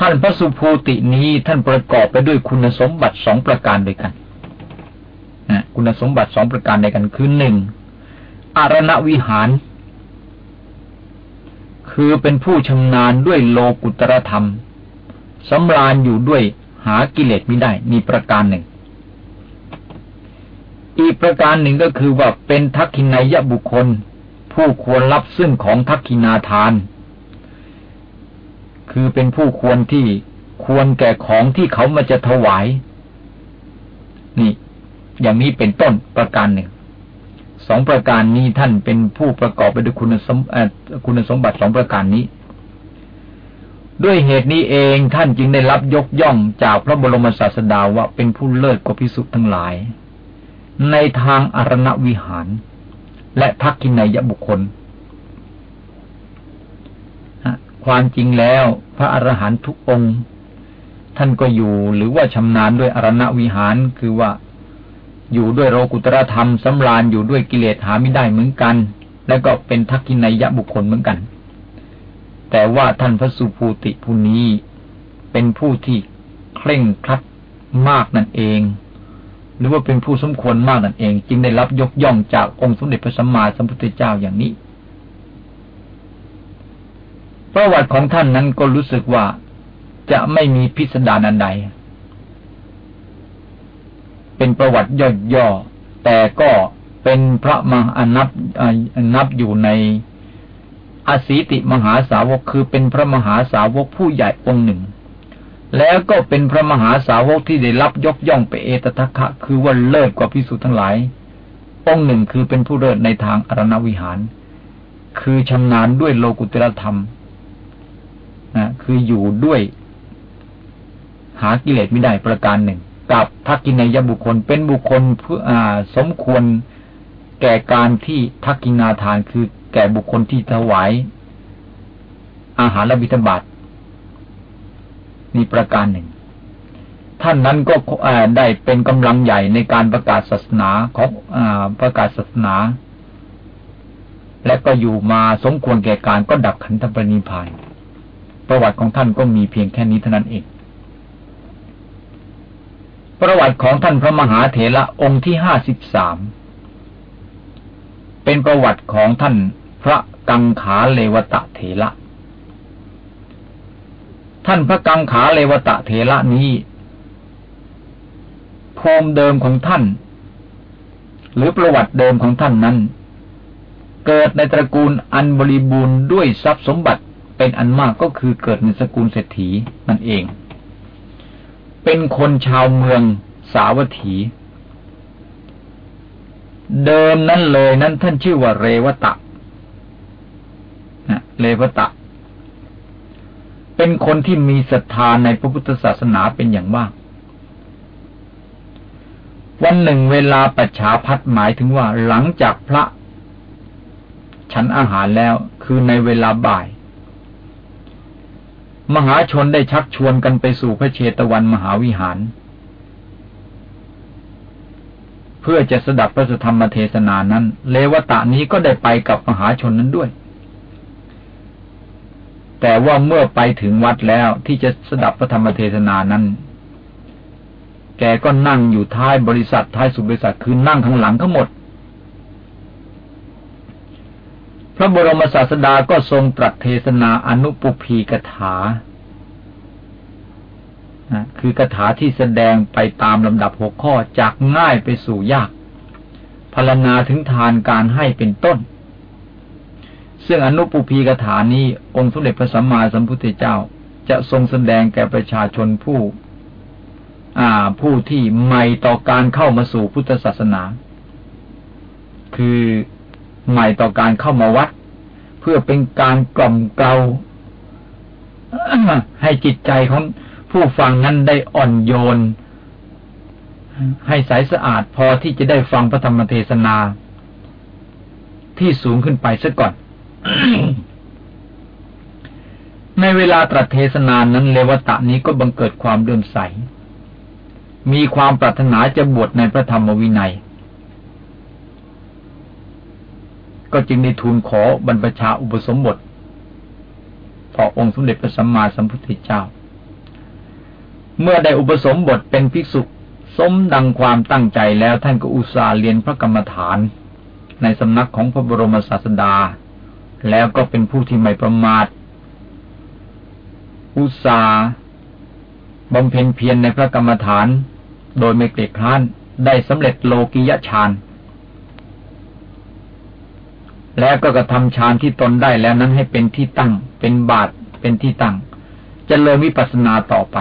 ท่านพระสุภูตินี้ท่านประกอบไปด้วยคุณสมบัติสองประการด้วยกันนะคุณสมบัติสองประการด้วยกันคือหนึ่งอารณวิหาร คือเป็นผู้ชำนาญด้วยโลกุตรธรรมสำราญอยู่ด้วยหากิเลสไม่ได้มีประการหนึ่ง อีกประการหนึ่งก็คือว่าเป็นทักขินายบุคคล ผู้ควรรับซึ่งของทักขินาทาน คือเป็นผู้ควรที่ควรแก่ของที่เขามาจะถวาย นี่ อย่างนี้เป็นต้นประการหนึ่งสองประการนี้ท่านเป็นผู้ประกอบไปด้วยคุณสมคุณสมบัติสองประการนี้ ด้วยเหตุนี้เองท่านจึงได้รับยกย่องจากพระบรมศาสดาว่าเป็นผู้เลิศกว่าพิสุทธ์ทั้งหลาย ในทางอรณวิหาร และทักกินายบุคคล ความจริงแล้ว พระอรหันตุกองค์ ท่านก็อยู่หรือว่าชำนาญด้วยอรณวิหารคือว่าอยู่ด้วยโรกุตรธรรมสำราญอยู่ด้วยกิเลสหาไม่ได้เหมือนกัน และก็เป็นทักกินายบุคคลเหมือนกัน แต่ว่าท่านพระสุภูติผู้นี้เป็นผู้ที่เคร่งครัดมากนั่นเอง หรือว่าเป็นผู้สมควรมากนั่นเอง จึงได้รับยกย่องจากองค์สมเด็จพระสัมมาสัมพุทธเจ้าอย่างนี้ ประวัติของท่านนั้นก็รู้สึกว่าจะไม่มีพิสดารอันใด เป็นประวัติย่อๆแต่ก็เป็นพระมหานับนับอยู่ในอสีติมหาสาวกคือเป็นพระมหาสาวกผู้ใหญ่องค์หนึ่ง แล้วก็เป็นพระมหาสาวกที่ได้รับยกย่องไปเอตทัคคะคือว่าเลิศกว่าพิสุทั้งหลาย องค์หนึ่งคือเป็นผู้เลิศในทางอรณวิหาร คือชำนาญด้วยโลกุตรธรรมนะคืออยู่ด้วย หากิเลสไม่ได้ประการหนึ่ง กับทักกินายบุคคลเป็นบุคคลเพื่ออสมควรแก่การที่ทักกินาทานคือแก่บุคคลที่ถวายอาหารและบิณฑบาต นี่ประการหนึ่ง ท่านนั้นก็ได้เป็นกำลังใหญ่ในการประกาศศาสนาของอประกาศศาสนา และก็อยู่มาสมควรแก่การก็ดับขันธปรินิพานประวัติของท่านก็มีเพียงแค่นี้เท่านั้นเองประวัติของท่านพระมหาเถระองค์ที่ห้าสิบสามเป็นประวัติของท่านพระกังขาเลวตะเถระ ท่านพระกังขาเลวตะเถระนี้ภูมิเดิมของท่าน หรือประวัติเดิมของท่านนั้น เกิดในตระกูลอันบริบูรณ์ด้วยทรัพย์สมบัติเป็นอันมากก็คือเกิดในสกุลเศรษฐีนั่นเอง เป็นคนชาวเมืองสาวัตถี เดิมนั้นเลยนั้นท่านชื่อว่าเรวตะนะเรวตะ เป็นคนที่มีศรัทธาในพระพุทธศาสนาเป็นอย่างมาก วันหนึ่งเวลาปัจฉาพัดหมายถึงว่าหลังจากพระ ฉันอาหารแล้วคือในเวลาบ่าย มหาชนได้ชักชวนกันไปสู่พระเชตวันมหาวิหาร เพื่อจะสดับพระธรรมเทศนานั้น เลวตะนี้ก็ได้ไปกับมหาชนนั้นด้วย แต่ว่าเมื่อไปถึงวัดแล้วที่จะสดับพระธรรมเทศนานั้น แกก็นั่งอยู่ท้ายบริษัทท้ายสุบริษัทคือนั่งข้างหลังทั้งหมด พระบรมศาสดาก็ทรงตรัสเทศนาอนุปุพีกถาคือกถาที่แสดงไปตามลำดับหกข้อจากง่ายไปสู่ยากพารณาถึงทานการให้เป็นต้น ซึ่งอนุปุพีกถานี้องค์สมเด็จพระสัมมาสัมพุทธเจ้า จะทรงแสดงแก่ประชาชนผู้ผู้ที่ใหม่ต่อการเข้ามาสู่พุทธศาสนา คือใหม่ต่อการเข้ามาวัด เพื่อเป็นการกล่อมเกลาให้จิตใจของผู้ฟังนั้นได้อ่อนโยน ให้ใสสะอาดพอที่จะได้ฟังพระธรรมเทศนา ที่สูงขึ้นไปซะก่อน ในเวลาตรัสเทศนานั้นเลวตะนี้ก็บังเกิดความเลื่อมใส มีความปรารถนาจะบวชในพระธรรมวินัย ก็จึงได้ทูลขอบรรพชาอุปสมบทต่อองค์สมเด็จพระสัมมาสัมพุทธเจ้า เมื่อได้อุปสมบทเป็นภิกษุสมดังความตั้งใจแล้วท่านก็อุตส่าห์เรียนพระกรรมฐาน ในสำนักของพระบรมศาสดา แล้วก็เป็นผู้ที่ไม่ประมาท อุตสาห์บำเพ็ญเพียรในพระกรรมฐาน โดยไม่เกลียดคร้านได้สำเร็จโลกิยฌานแล้วก็กระทำฌานที่ตนได้แล้วนั้นให้เป็นที่ตั้ง เป็นบาทเป็นที่ตั้งจเจริญวิปัสสนาต่อไป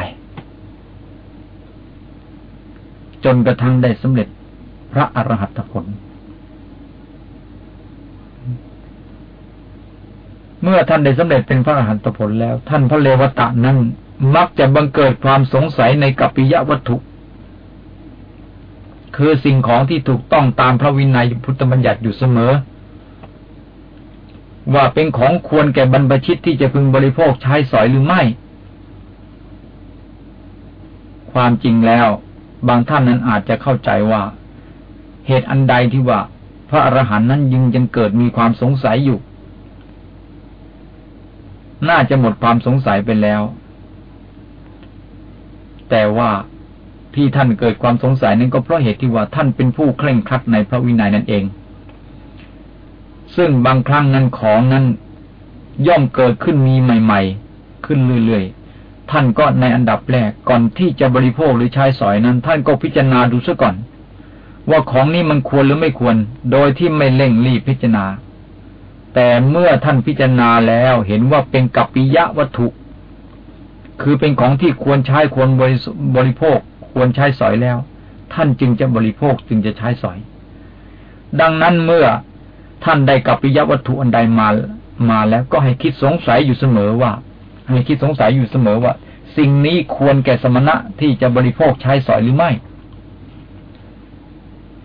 จนกระทั่งได้สำเร็จพระอรหัตผล เมื่อท่านได้สำเร็จเป็นพระอรหันตผลแล้ว ท่านพระเลวตะนั้นมักจะบังเกิดความสงสัยในกัปปิยวัตถุ คือสิ่งของที่ถูกต้องตามพระวินัยพุทธบัญญัติอยู่เสมอ ว่าเป็นของควรแก่บรรพชิตที่จะพึงบริโภคใช้สอยหรือไม่ ความจริงแล้ว บางท่านนั้นอาจจะเข้าใจว่า เหตุอันใดที่ว่า พระอรหันต์นั้นยังยังเกิดมีความสงสัยอยู่ น่าจะหมดความสงสัยไปแล้ว แต่ว่าที่ท่านเกิดความสงสัยนั้นก็เพราะเหตุที่ว่าท่านเป็นผู้เคร่งครัดในพระวินัยนั่นเอง ซึ่งบางครั้งนั้นของนั้นย่อมเกิดขึ้นมีใหม่ ๆ ขึ้นเรื่อยๆ ท่านก็ในอันดับแรกก่อนที่จะบริโภคหรือใช้สอยนั้น ท่านก็พิจารณาดูซะก่อน ว่าของนี้มันควรหรือไม่ควร โดยที่ไม่เร่งรีบพิจารณา แต่เมื่อท่านพิจารณาแล้วเห็นว่าเป็นกัปปิยะวัตถุ คือเป็นของที่ควรใช้ควรบริโภค ควรใช้สอยแล้ว ท่านจึงจะบริโภคจึงจะใช้สอย ดังนั้นเมื่อท่านได้กับปิยะวัตถุอันใดมามาแล้วก็ให้คิดสงสัยอยู่เสมอว่า ให้คิดสงสัยอยู่เสมอว่า สิ่งนี้ควรแก่สมณะที่จะบริโภคใช้สอยหรือไม่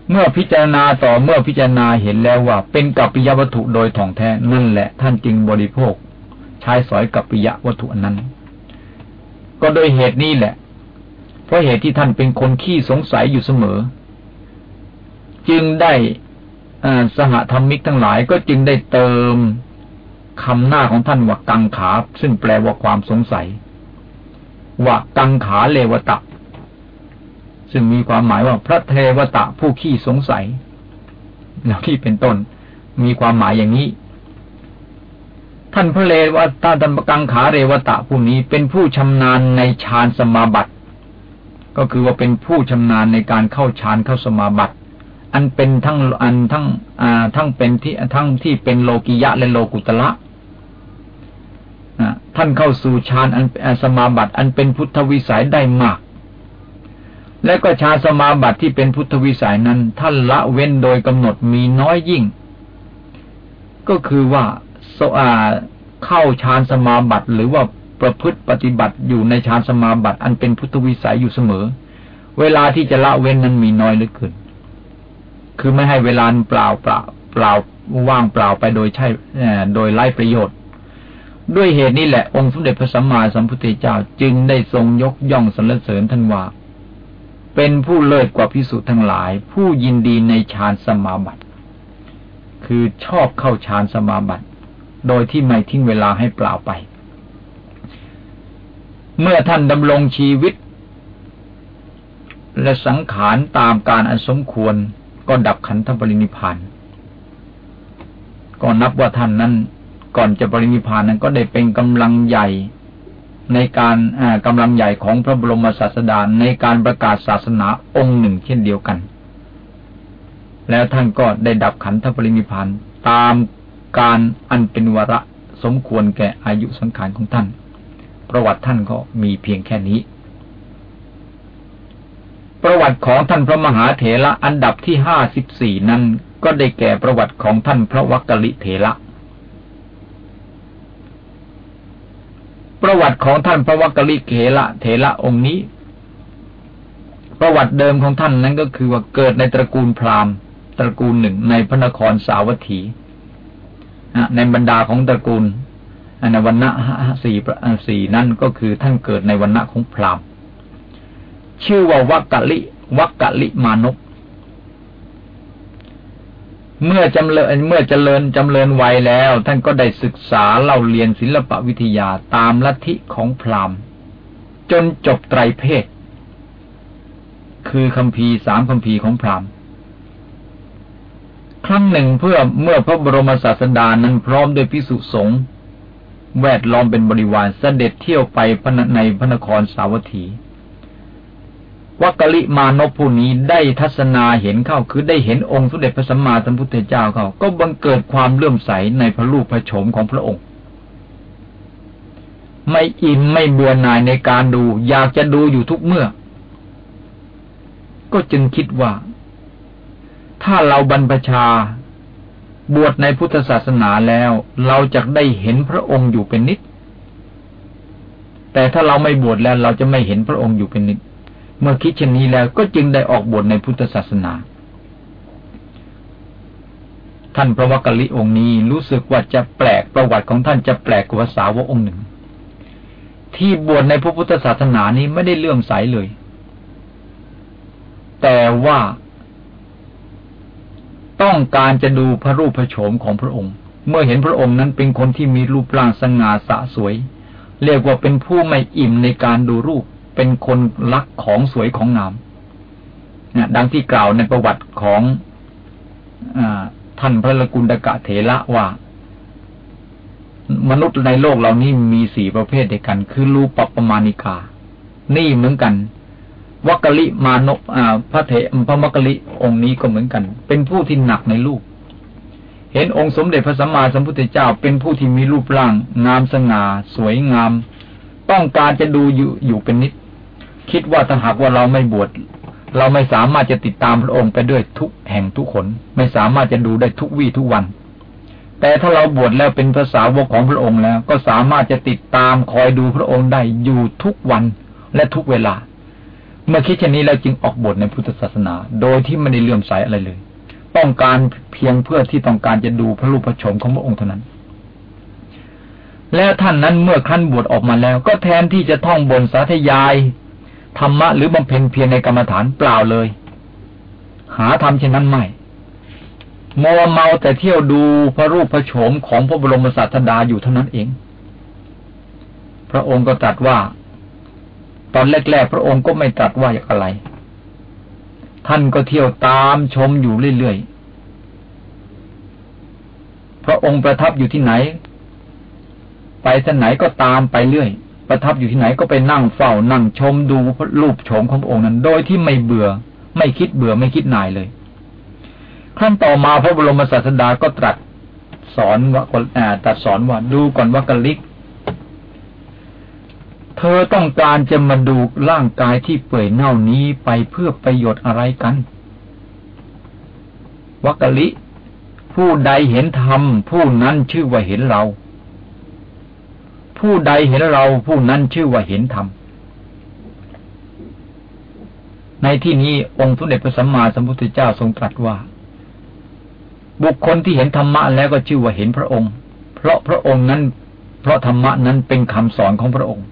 เมื่อพิจารณาต่อเมื่อพิจารณาเห็นแล้วว่า เป็นกัปปิยวัตถุโดยท่องแท้นั่นแหละ ท่านจึงบริโภค ใช้สอยกัปปิยวัตถุนั้น ก็โดยเหตุนี้แหละ เพราะเหตุที่ท่านเป็นคนขี้สงสัยอยู่เสมอ จึงได้สหธรรมิกทั้งหลายก็จึงได้เติมคำหน้าของท่านว่ากังขา ซึ่งแปลว่าความสงสัย ว่ากังขาเลวตะ ซึ่งมีความหมายว่าพระเทวตะผู้ขี้สงสัยแล้วที่เป็นต้น มีความหมายอย่างนี้ ท่านพระเลวตาตันกังขาเรวตะผู้นี้เป็นผู้ชำนาญในฌานสมาบัติ ก็คือว่าเป็นผู้ชำนาญในการเข้าฌานเข้าสมาบัติ อันเป็นทั้งอันทั้งอ่าทั้งเป็นที่ทั้งที่เป็นโลกิยะและโลกุตละท่านเข้าสู่ฌานอันสมาบัติ อันเป็นพุทธวิสัยได้มาก และก็ฌานสมาบัติที่เป็นพุทธวิสัยนั้น ท่านละเว้นโดยกำหนดมีน้อยยิ่ง ก็คือว่าโซอาเข้าฌานสมาบัติ หรือว่าประพฤติปฏิบัติอยู่ในฌานสมาบัติ อันเป็นพุทธวิสัยอยู่เสมอ เวลาที่จะละเว้นนั้นมีน้อยเหลือเกินคือไม่ให้เวลาเปล่าเปล่าเปล่าว่างเปล่าไปโดยใช่โดยไร้ประโยชน์ ด้วยเหตุนี้แหละองค์สมเด็จพระสัมมาสัมพุทธเจ้าจึงได้ทรงยกย่องสรรเสริญท่านว่า เป็นผู้เลิศกว่าพิสุทั้งหลาย ผู้ยินดีในฌานสมาบัติคือชอบเข้าฌานสมาบัติ โดยที่ไม่ทิ้งเวลาให้เปล่าไป เมื่อท่านดำรงชีวิต และสังขารตามการอันสมควรก็ดับขันธปรินิพานก็นับว่าท่านนั้น ก่อนจะปรินิพานนั้นก็ได้เป็นกำลังใหญ่ ในการกำลังใหญ่ของพระบรมศาสดาในการประกาศศาสนาองค์หนึ่งเช่นเดียวกัน แล้วท่านก็ได้ดับขันธปรินิพานตามการอันเป็นวระสมควรแก่อายุสังขารของท่าน ประวัติท่านก็มีเพียงแค่นี้ ประวัติของท่านพระมหาเถระอันดับที่ห้าสิบสี่นั้นก็ได้แก่ประวัติของท่านพระวักกลิเถระ ประวัติของท่านพระวักกลิเขละเถระองค์นี้ ประวัติเดิมของท่านนั้นก็คือว่าเกิดในตระกูลพราหมณ์ ตระกูลหนึ่งในพระนครสาวัตถีในบรรดาของตระกูลในวันณะสี่สี่นั่นก็คือท่านเกิดในวันณะของพราหมณ์ชื่อว่าวักกะลิวักกะลิมานก เมื่อจำเริญเมื่อเจริญจำเริญวัยแล้ว ท่านก็ได้ศึกษาเล่าเรียนศิลปวิทยาตามลัทธิของพราหมณ์ จนจบไตรเพศ คือคำพีสามคำพีของพราหมณ์ ครั้งหนึ่งเพื่อเมื่อพระบรมศาสดานั้นพร้อมด้วยพิสุสงฆ์แวดล้อมเป็นบริวารเสด็จเที่ยวไปในพระนครสาวัตถี วักลิมานพผู้นี้ได้ทัศนาเห็นเข้าคือได้เห็นองค์สมเด็จพระสัมมาสัมพุทธเจ้าเขาก็บังเกิดความเลื่อมใสในพระรูปพระโฉมของพระองค์ ไม่อิ่มไม่เบื่อหน่ายในการดู อยากจะดูอยู่ทุกเมื่อ ก็จึงคิดว่า ถ้าเราบรรพชา บวชในพุทธศาสนาแล้ว เราจะได้เห็นพระองค์อยู่เป็นนิด แต่ถ้าเราไม่บวชแล้วเราจะไม่เห็นพระองค์อยู่เป็นนิด เมื่อคิดเช่นนี้แล้วก็จึงได้ออกบทในพุทธศาสนา ท่านพระวกลิองค์นี้รู้สึกว่าจะแปลกประวัติของท่านจะแปลกกว่าสาวกองค์หนึ่ง ที่บวชในพระพุทธศาสนานี้ไม่ได้เลื่อมใสเลย แต่ว่าต้องการจะดูพระรูปพระโฉมของพระองค์ เมื่อเห็นพระองค์นั้นเป็นคนที่มีรูปร่างสง่าสะสวย เรียกว่าเป็นผู้ไม่อิ่มในการดูรูป เป็นคนรักของสวยของงามนะดังที่กล่าวในประวัติของอท่านพระลกุลดกะเถระว่า มนุษย์ในโลกเหล่านี้มีสี่ประเภทเดียวกัน คือรูปปมาณิกา นี่เหมือนกันวักกะลิมานกพระเถพระมักกะลิองค์นี้ก็เหมือนกัน เป็นผู้ที่หนักในรูป เห็นองค์สมเด็จพระสัมมาสัมพุทธเจ้า เป็นผู้ที่มีรูปร่าง งามสง่า สวยงาม ต้องการจะดูอยู่อยู่เป็นนิด คิดว่าถ้าหากว่าเราไม่บวชเราไม่สามารถจะติดตามพระองค์ไปด้วยทุกแห่งทุกคนไม่สามารถจะดูได้ทุกวี่ทุกวัน แต่ถ้าเราบวชแล้วเป็นภาษาวกของพระองค์แล้ว ก็สามารถจะติดตามคอยดูพระองค์ได้อยู่ทุกวันและทุกเวลา เมื่อคิดเช่นนี้แล้วจึงออกบทในพุทธศาสนา โดยที่ไม่ได้เลื่อมใสอะไรเลย ต้องการเพียงเพื่อที่ต้องการจะดูพระรูปพระชมของพระองค์เท่านั้น แล้วท่านนั้นเมื่อขั้นบวชออกมาแล้ว ก็แทนที่จะท่องบนสาธยายธรรมะหรือบำเพ็ญเพียรในกรรมฐานเปล่าเลย หาทำเช่นนั้นไม่มัวเมาแต่เที่ยวดูพระรูปพระโฉมของพระบรมศาสดาอยู่เท่านั้นเอง พระองค์ก็ตรัสว่า ตอนแรกๆพระองค์ก็ไม่ตรัสว่าอย่างอะไร ท่านก็เที่ยวตามชมอยู่เรื่อยๆ พระองค์ประทับอยู่ที่ไหน ไปที่ไหนก็ตามไปเรื่อย ประทับอยู่ที่ไหนก็ไปนั่งเฝ้านั่งชมดูรูปโฉมของพระองค์นั้น โดยที่ไม่เบื่อ ไม่คิดเบื่อไม่คิดนายเลย ขั้นต่อมาพระบรมศาสดาก็ตรัสสอนว่าตรัสสอนว่าดูก่อนว่ากลิก เธอต้องการจะมาดูร่างกายที่เปื่อยเน่านี้ไปเพื่อประโยชน์อะไรกันวักลิ ผู้ใดเห็นธรรมผู้นั้นชื่อว่าเห็นเรา ผู้ใดเห็นเราผู้นั้นชื่อว่าเห็นธรรม ในที่นี้องค์ทุเดชพระสัมมาสัมพุทธเจ้าทรงตรัสว่า บุคคลที่เห็นธรรมะแล้วก็ชื่อว่าเห็นพระองค์ เพราะพระองค์นั้น เพราะธรรมะนั้นเป็นคำสอนของพระองค์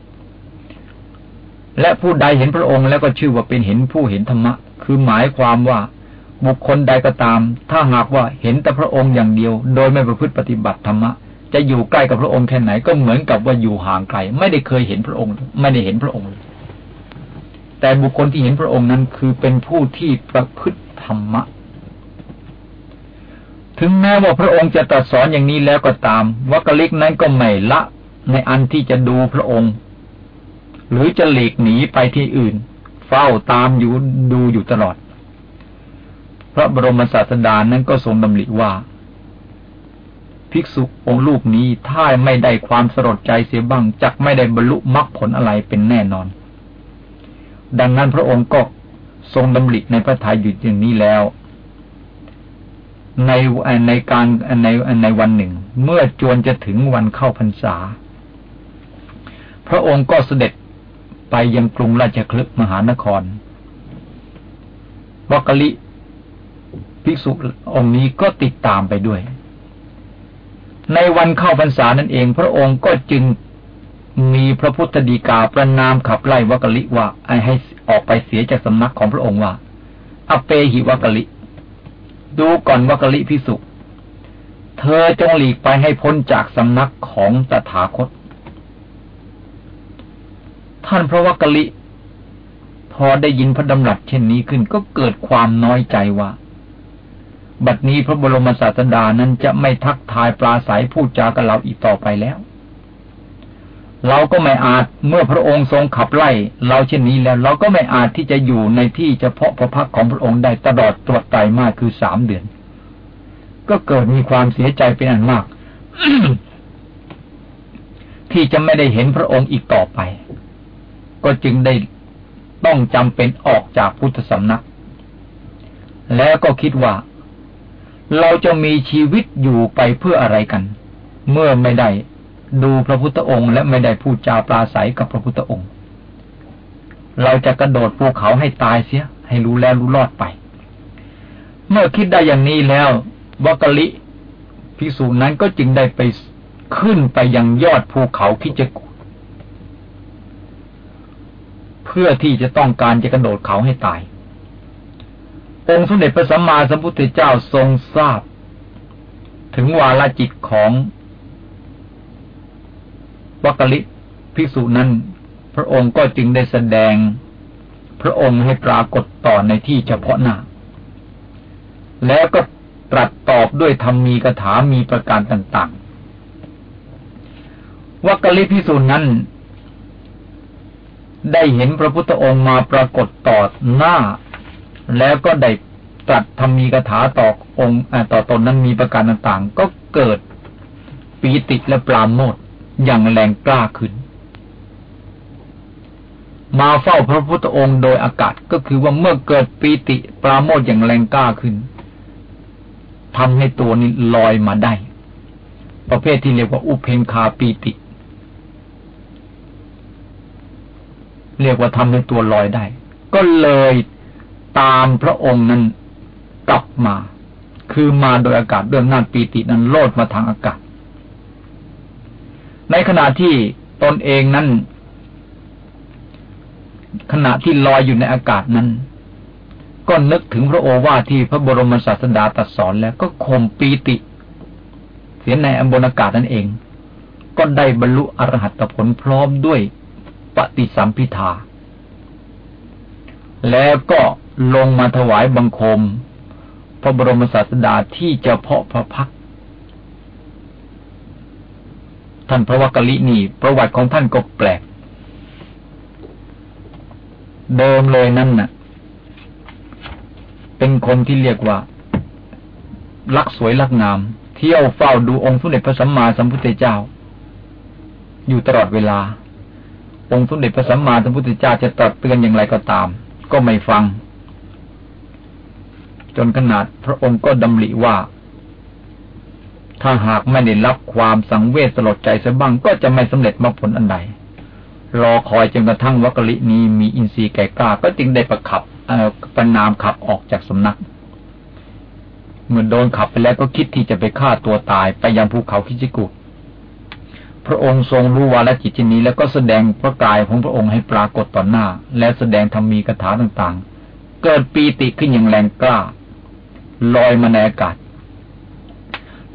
และผู้ใดเห็นพระองค์แล้วก็ชื่อว่าเป็นเห็นผู้เห็นธรรมะ คือหมายความว่าบุคคลใดก็ตาม ถ้าหากว่าเห็นแต่พระองค์อย่างเดียว โดยไม่ประพฤติปฏิบัติธรรมะ จะอยู่ใกล้กับพระองค์แค่ไหน ก็เหมือนกับว่าอยู่ห่างไกล ไม่ได้เคยเห็นพระองค์ ไม่ได้เห็นพระองค์ แต่บุคคลที่เห็นพระองค์นั้นคือเป็นผู้ที่ประพฤติธรรมะ ถึงแม้ว่าพระองค์จะตรัสสอนอย่างนี้แล้วก็ตามวักลิกนั้นก็ไม่ละในอันที่จะดูพระองค์ หรือจะหลีกหนีไปที่อื่น เฝ้าตามอยู่ดูอยู่ตลอด พระบรมศาสดานั้นก็ทรงดำริว่า ภิกษุองค์ลูกนี้ถ้าไม่ได้ความสลดใจเสียบ้างจักไม่ได้บรรลุมรรคผลอะไรเป็นแน่นอน ดังนั้นพระองค์ก็ทรงดำริในพระทัยหยุดอย่างนี้แล้ว ในในการในในวันหนึ่ง เมื่อจวนจะถึงวันเข้าพรรษา พระองค์ก็เสด็จไปยังกรุงราชคลึกมหานครวักลิภิกษุองค์นี้ก็ติดตามไปด้วย ในวันเข้าพรรษานั่นเอง พระองค์ก็จึงมีพระพุทธดีกาประนามขับไล่วักลิว่าให้ออกไปเสียจากสำนักของพระองค์ว่า อเปหิวักลิ ดูก่อนวักลิพิสุเธอจงหลีกไปให้พ้นจากสำนักของตถาคต ท่านพระวักลิ พอได้ยินพระดำรัสเช่นนี้ขึ้นก็เกิดความน้อยใจว่า บัดนี้พระบรมศาสดานั้นจะไม่ทักทายปลาสายพูดจากับเราอีกต่อไปแล้ว เราก็ไม่อาจเมื่อพระองค์ทรงขับไล่ เราเช่นนี้แล้ว เราก็ไม่อาจที่จะอยู่ในที่เฉพาะพระพักของพระองค์ได้ตลอดตรวจไตรมาสคือสามเดือน ก็เกิดมีความเสียใจเป็นอันมาก ที่จะไม่ได้เห็นพระองค์อีกต่อไป ก็จึงได้ต้องจำเป็นออกจากพุทธสำนัก แล้วก็คิดว่า เราจะมีชีวิตอยู่ไปเพื่ออะไรกัน เมื่อไม่ได้ดูพระพุทธองค์ และไม่ได้พูดจาปราศัยกับพระพุทธองค์ เราจะกระโดดภูเขาให้ตายเสีย ให้รู้แล้วรู้รอดไป เมื่อคิดได้อย่างนี้แล้ววกลิภิกษุนั้นก็จึงได้ไปขึ้นไปยังยอดภูเขาคิจกุเพื่อที่จะต้องการจะกระโดดเขาให้ตาย องค์สมเด็จพระสัมมาสัมพุทธเจ้าทรงทราบ ถึงวาลจิตของวักลิภิกษุนั้น พระองค์ก็จึงได้แสดง พระองค์ให้ปรากฏต่อในที่เฉพาะหน้า แล้วก็ตรัสตอบด้วยธรรมีกถามีประการต่างๆวักลิภิกษุนั้น ได้เห็นพระพุทธองค์มาปรากฏต่อหน้า แล้วก็ได้ตรัสธรรมีกถาต่อองค์ต่อตนนั้นมีประการต่างๆ ก็เกิดปีติและปราโมทอย่างแรงกล้าขึ้น มาเฝ้าพระพุทธองค์โดยอากาศก็คือว่าเมื่อเกิดปีติปราโมทอย่างแรงกล้าขึ้นทำให้ตัวนี้ลอยมาได้ ประเภทที่เรียกว่าอุเพนคาปีติ เรียกว่าทำให้ตัวลอยได้ ก็เลย ตามพระองค์นั้นกลับมา คือมาโดยอากาศเรื่องนั้นปีตินั้นโลดมาทางอากาศ ในขณะที่ตนเองนั้น ขณะที่ลอยอยู่ในอากาศนั้น ก็นึกถึงพระโอวาทที่พระบรมศาสดาตรัสสอนแล้วก็ข่มปีติ เสียในอันบนอากาศนั่นเอง ก็ได้บรรลุอรหัตผลพร้อมด้วยปฏิสัมพิทาแล้วก็ ลงมาถวายบังคม พระบรมศาสดาที่เจ้าพาะพระพัก ท่านพระวกลินี่ ประวัติของท่านก็แปลก เดิมเลยนั่นน่ะ เป็นคนที่เรียกว่า รักสวยรักงาม เที่ยวเฝ้าดูองค์สมเด็จพระสัมมาสัมพุทธเจ้า อยู่ตลอดเวลา องค์สมเด็จพระสัมมาสัมพุทธเจ้าจะตรัสเตือนอย่างไรก็ตาม ก็ไม่ฟัง จนขนาดพระองค์ก็ดำริว่า ถ้าหากไม่ได้รับความสังเวชสลดใจเสบ้างก็จะไม่สำเร็จมาผลอันใดรอคอยจนกระทั่งวัคลินี้มีอินทรีย์แก่กล้า ก็จึงได้ประขับประนามขับออกจากสำนัก เมื่อโดนขับไปแล้วก็คิดที่จะไปฆ่าตัวตายไปยังภูเขาคิจิกุพระองค์ทรงรู้วาลจิตชนี้แล้วก็แสดงพระกายของพระองค์ให้ปรากฏต่อหน้า และแสดงธรรมีคาถาต่างๆ เกิดปีติขึ้นอย่างแรงกล้า ลอยมาในอากาศ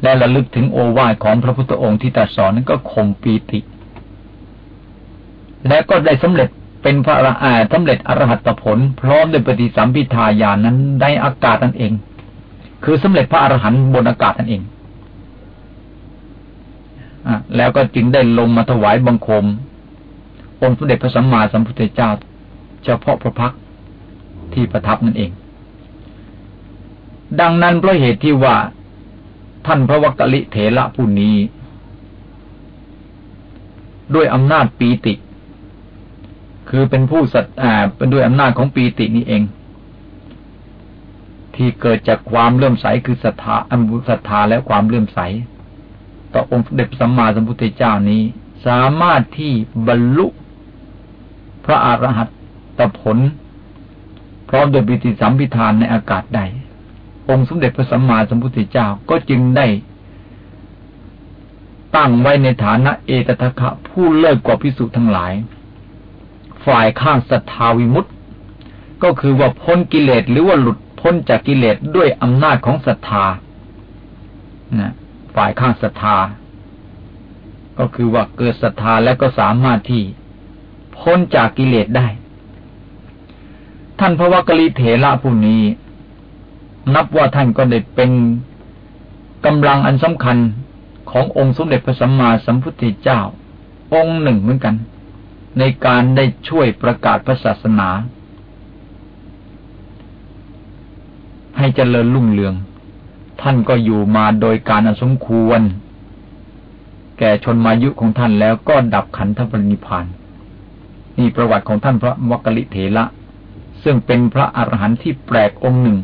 และระลึกถึงโอวาทของพระพุทธองค์ที่ตรัสสอนนั้นก็คมปีติ และก็ได้สำเร็จเป็นพระอาสำเร็จอรหัตผล พร้อมด้วยปฏิสัมพิทายาณนั้นได้อากาศนั่นเอง คือสำเร็จพระอรหันต์บนอากาศนั่นเองอแล้วก็จึงได้ลงมาถวายบังคม องค์สมเด็จพระสัมมาสัมพุทธเจ้า เฉพาะพระพักที่ประทับนั่นเอง ดังนั้นเพราะเหตุที่ว่า ท่านพระวักกลิเถระผู้นี้ ด้วยอำนาจปีติ คือเป็นผู้สัตย์เป็นด้วยอำนาจของปีตินี้เอง ที่เกิดจากความเลื่อมใสคือศรัทธาอันบุศรัทธาและความเลื่อมใส ต่อองค์เด็จสัมมาสัมพุทธเจ้านี้ สามารถที่บรรลุพระอรหัตตผล พร้อมโดยปิติสัมพิธานในอากาศได้ องค์สมเด็จพระสัมมาสัมพุทธเจ้าก็จึงได้ตั้งไว้ในฐานะเอตทะคะผู้เลิศกว่าพิสุทั้งหลาย ฝ่ายข้างศรัทธาวิมุตต์ก็คือว่าพ้นกิเลสหรือว่าหลุดพ้นจากกิเลสด้วยอำนาจของศรัทธานะฝ่ายข้างศรัทธา ก็คือว่าเกิดศรัทธาและก็สามารถที่พ้นจากกิเลสได้ ท่านพระวกลิเถระผู้นี้ นับว่าท่านก็ได้เป็นกำลังอันสำคัญขององค์สมเด็จพระสัมมาสัมพุทธเจ้า องค์หนึ่งเหมือนกัน ในการได้ช่วยประกาศพระศาสนา ให้เจริญรุ่งเรือง ท่านก็อยู่มาโดยการอสมควร แก่ชนมายุของท่านแล้วก็ดับขันธปรินิพานนี่ประวัติของท่านพระมกลิเถระซึ่งเป็นพระอรหันต์ที่แปลกองค์หนึ่ง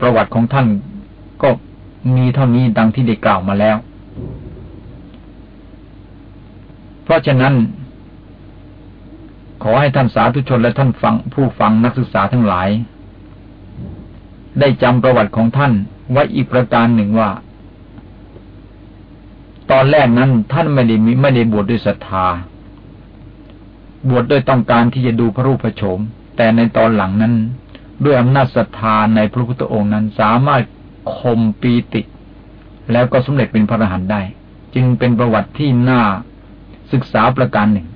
ประวัติของท่านก็มีเท่านี้ดังที่ได้กล่าวมาแล้ว เพราะฉะนั้น ขอให้ท่านสาธุชนและท่านฟังผู้ฟังนักศึกษาทั้งหลาย ได้จำประวัติของท่านไว้อีกประการหนึ่งว่า ตอนแรกนั้นท่านไม่ได้มีไม่ได้บวชดด้วยศรัทธา บวชดด้วยต้องการที่จะดูพระรูปพระโฉมแต่ในตอนหลังนั้น ด้วยอำนาจศรัทธาในพระพุทธองค์นั้น สามารถคมปีติ แล้วก็สำเร็จเป็นพระอรหันต์ได้ จึงเป็นประวัติที่น่าศึกษาประการหนึ่ง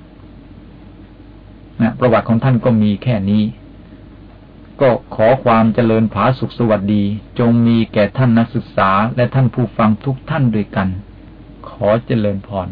นะประวัติของท่านก็มีแค่นี้ ก็ขอความเจริญผาสุขสวัสดี จงมีแก่ท่านนักศึกษาและท่านผู้ฟังทุกท่านด้วยกัน ขอเจริญพร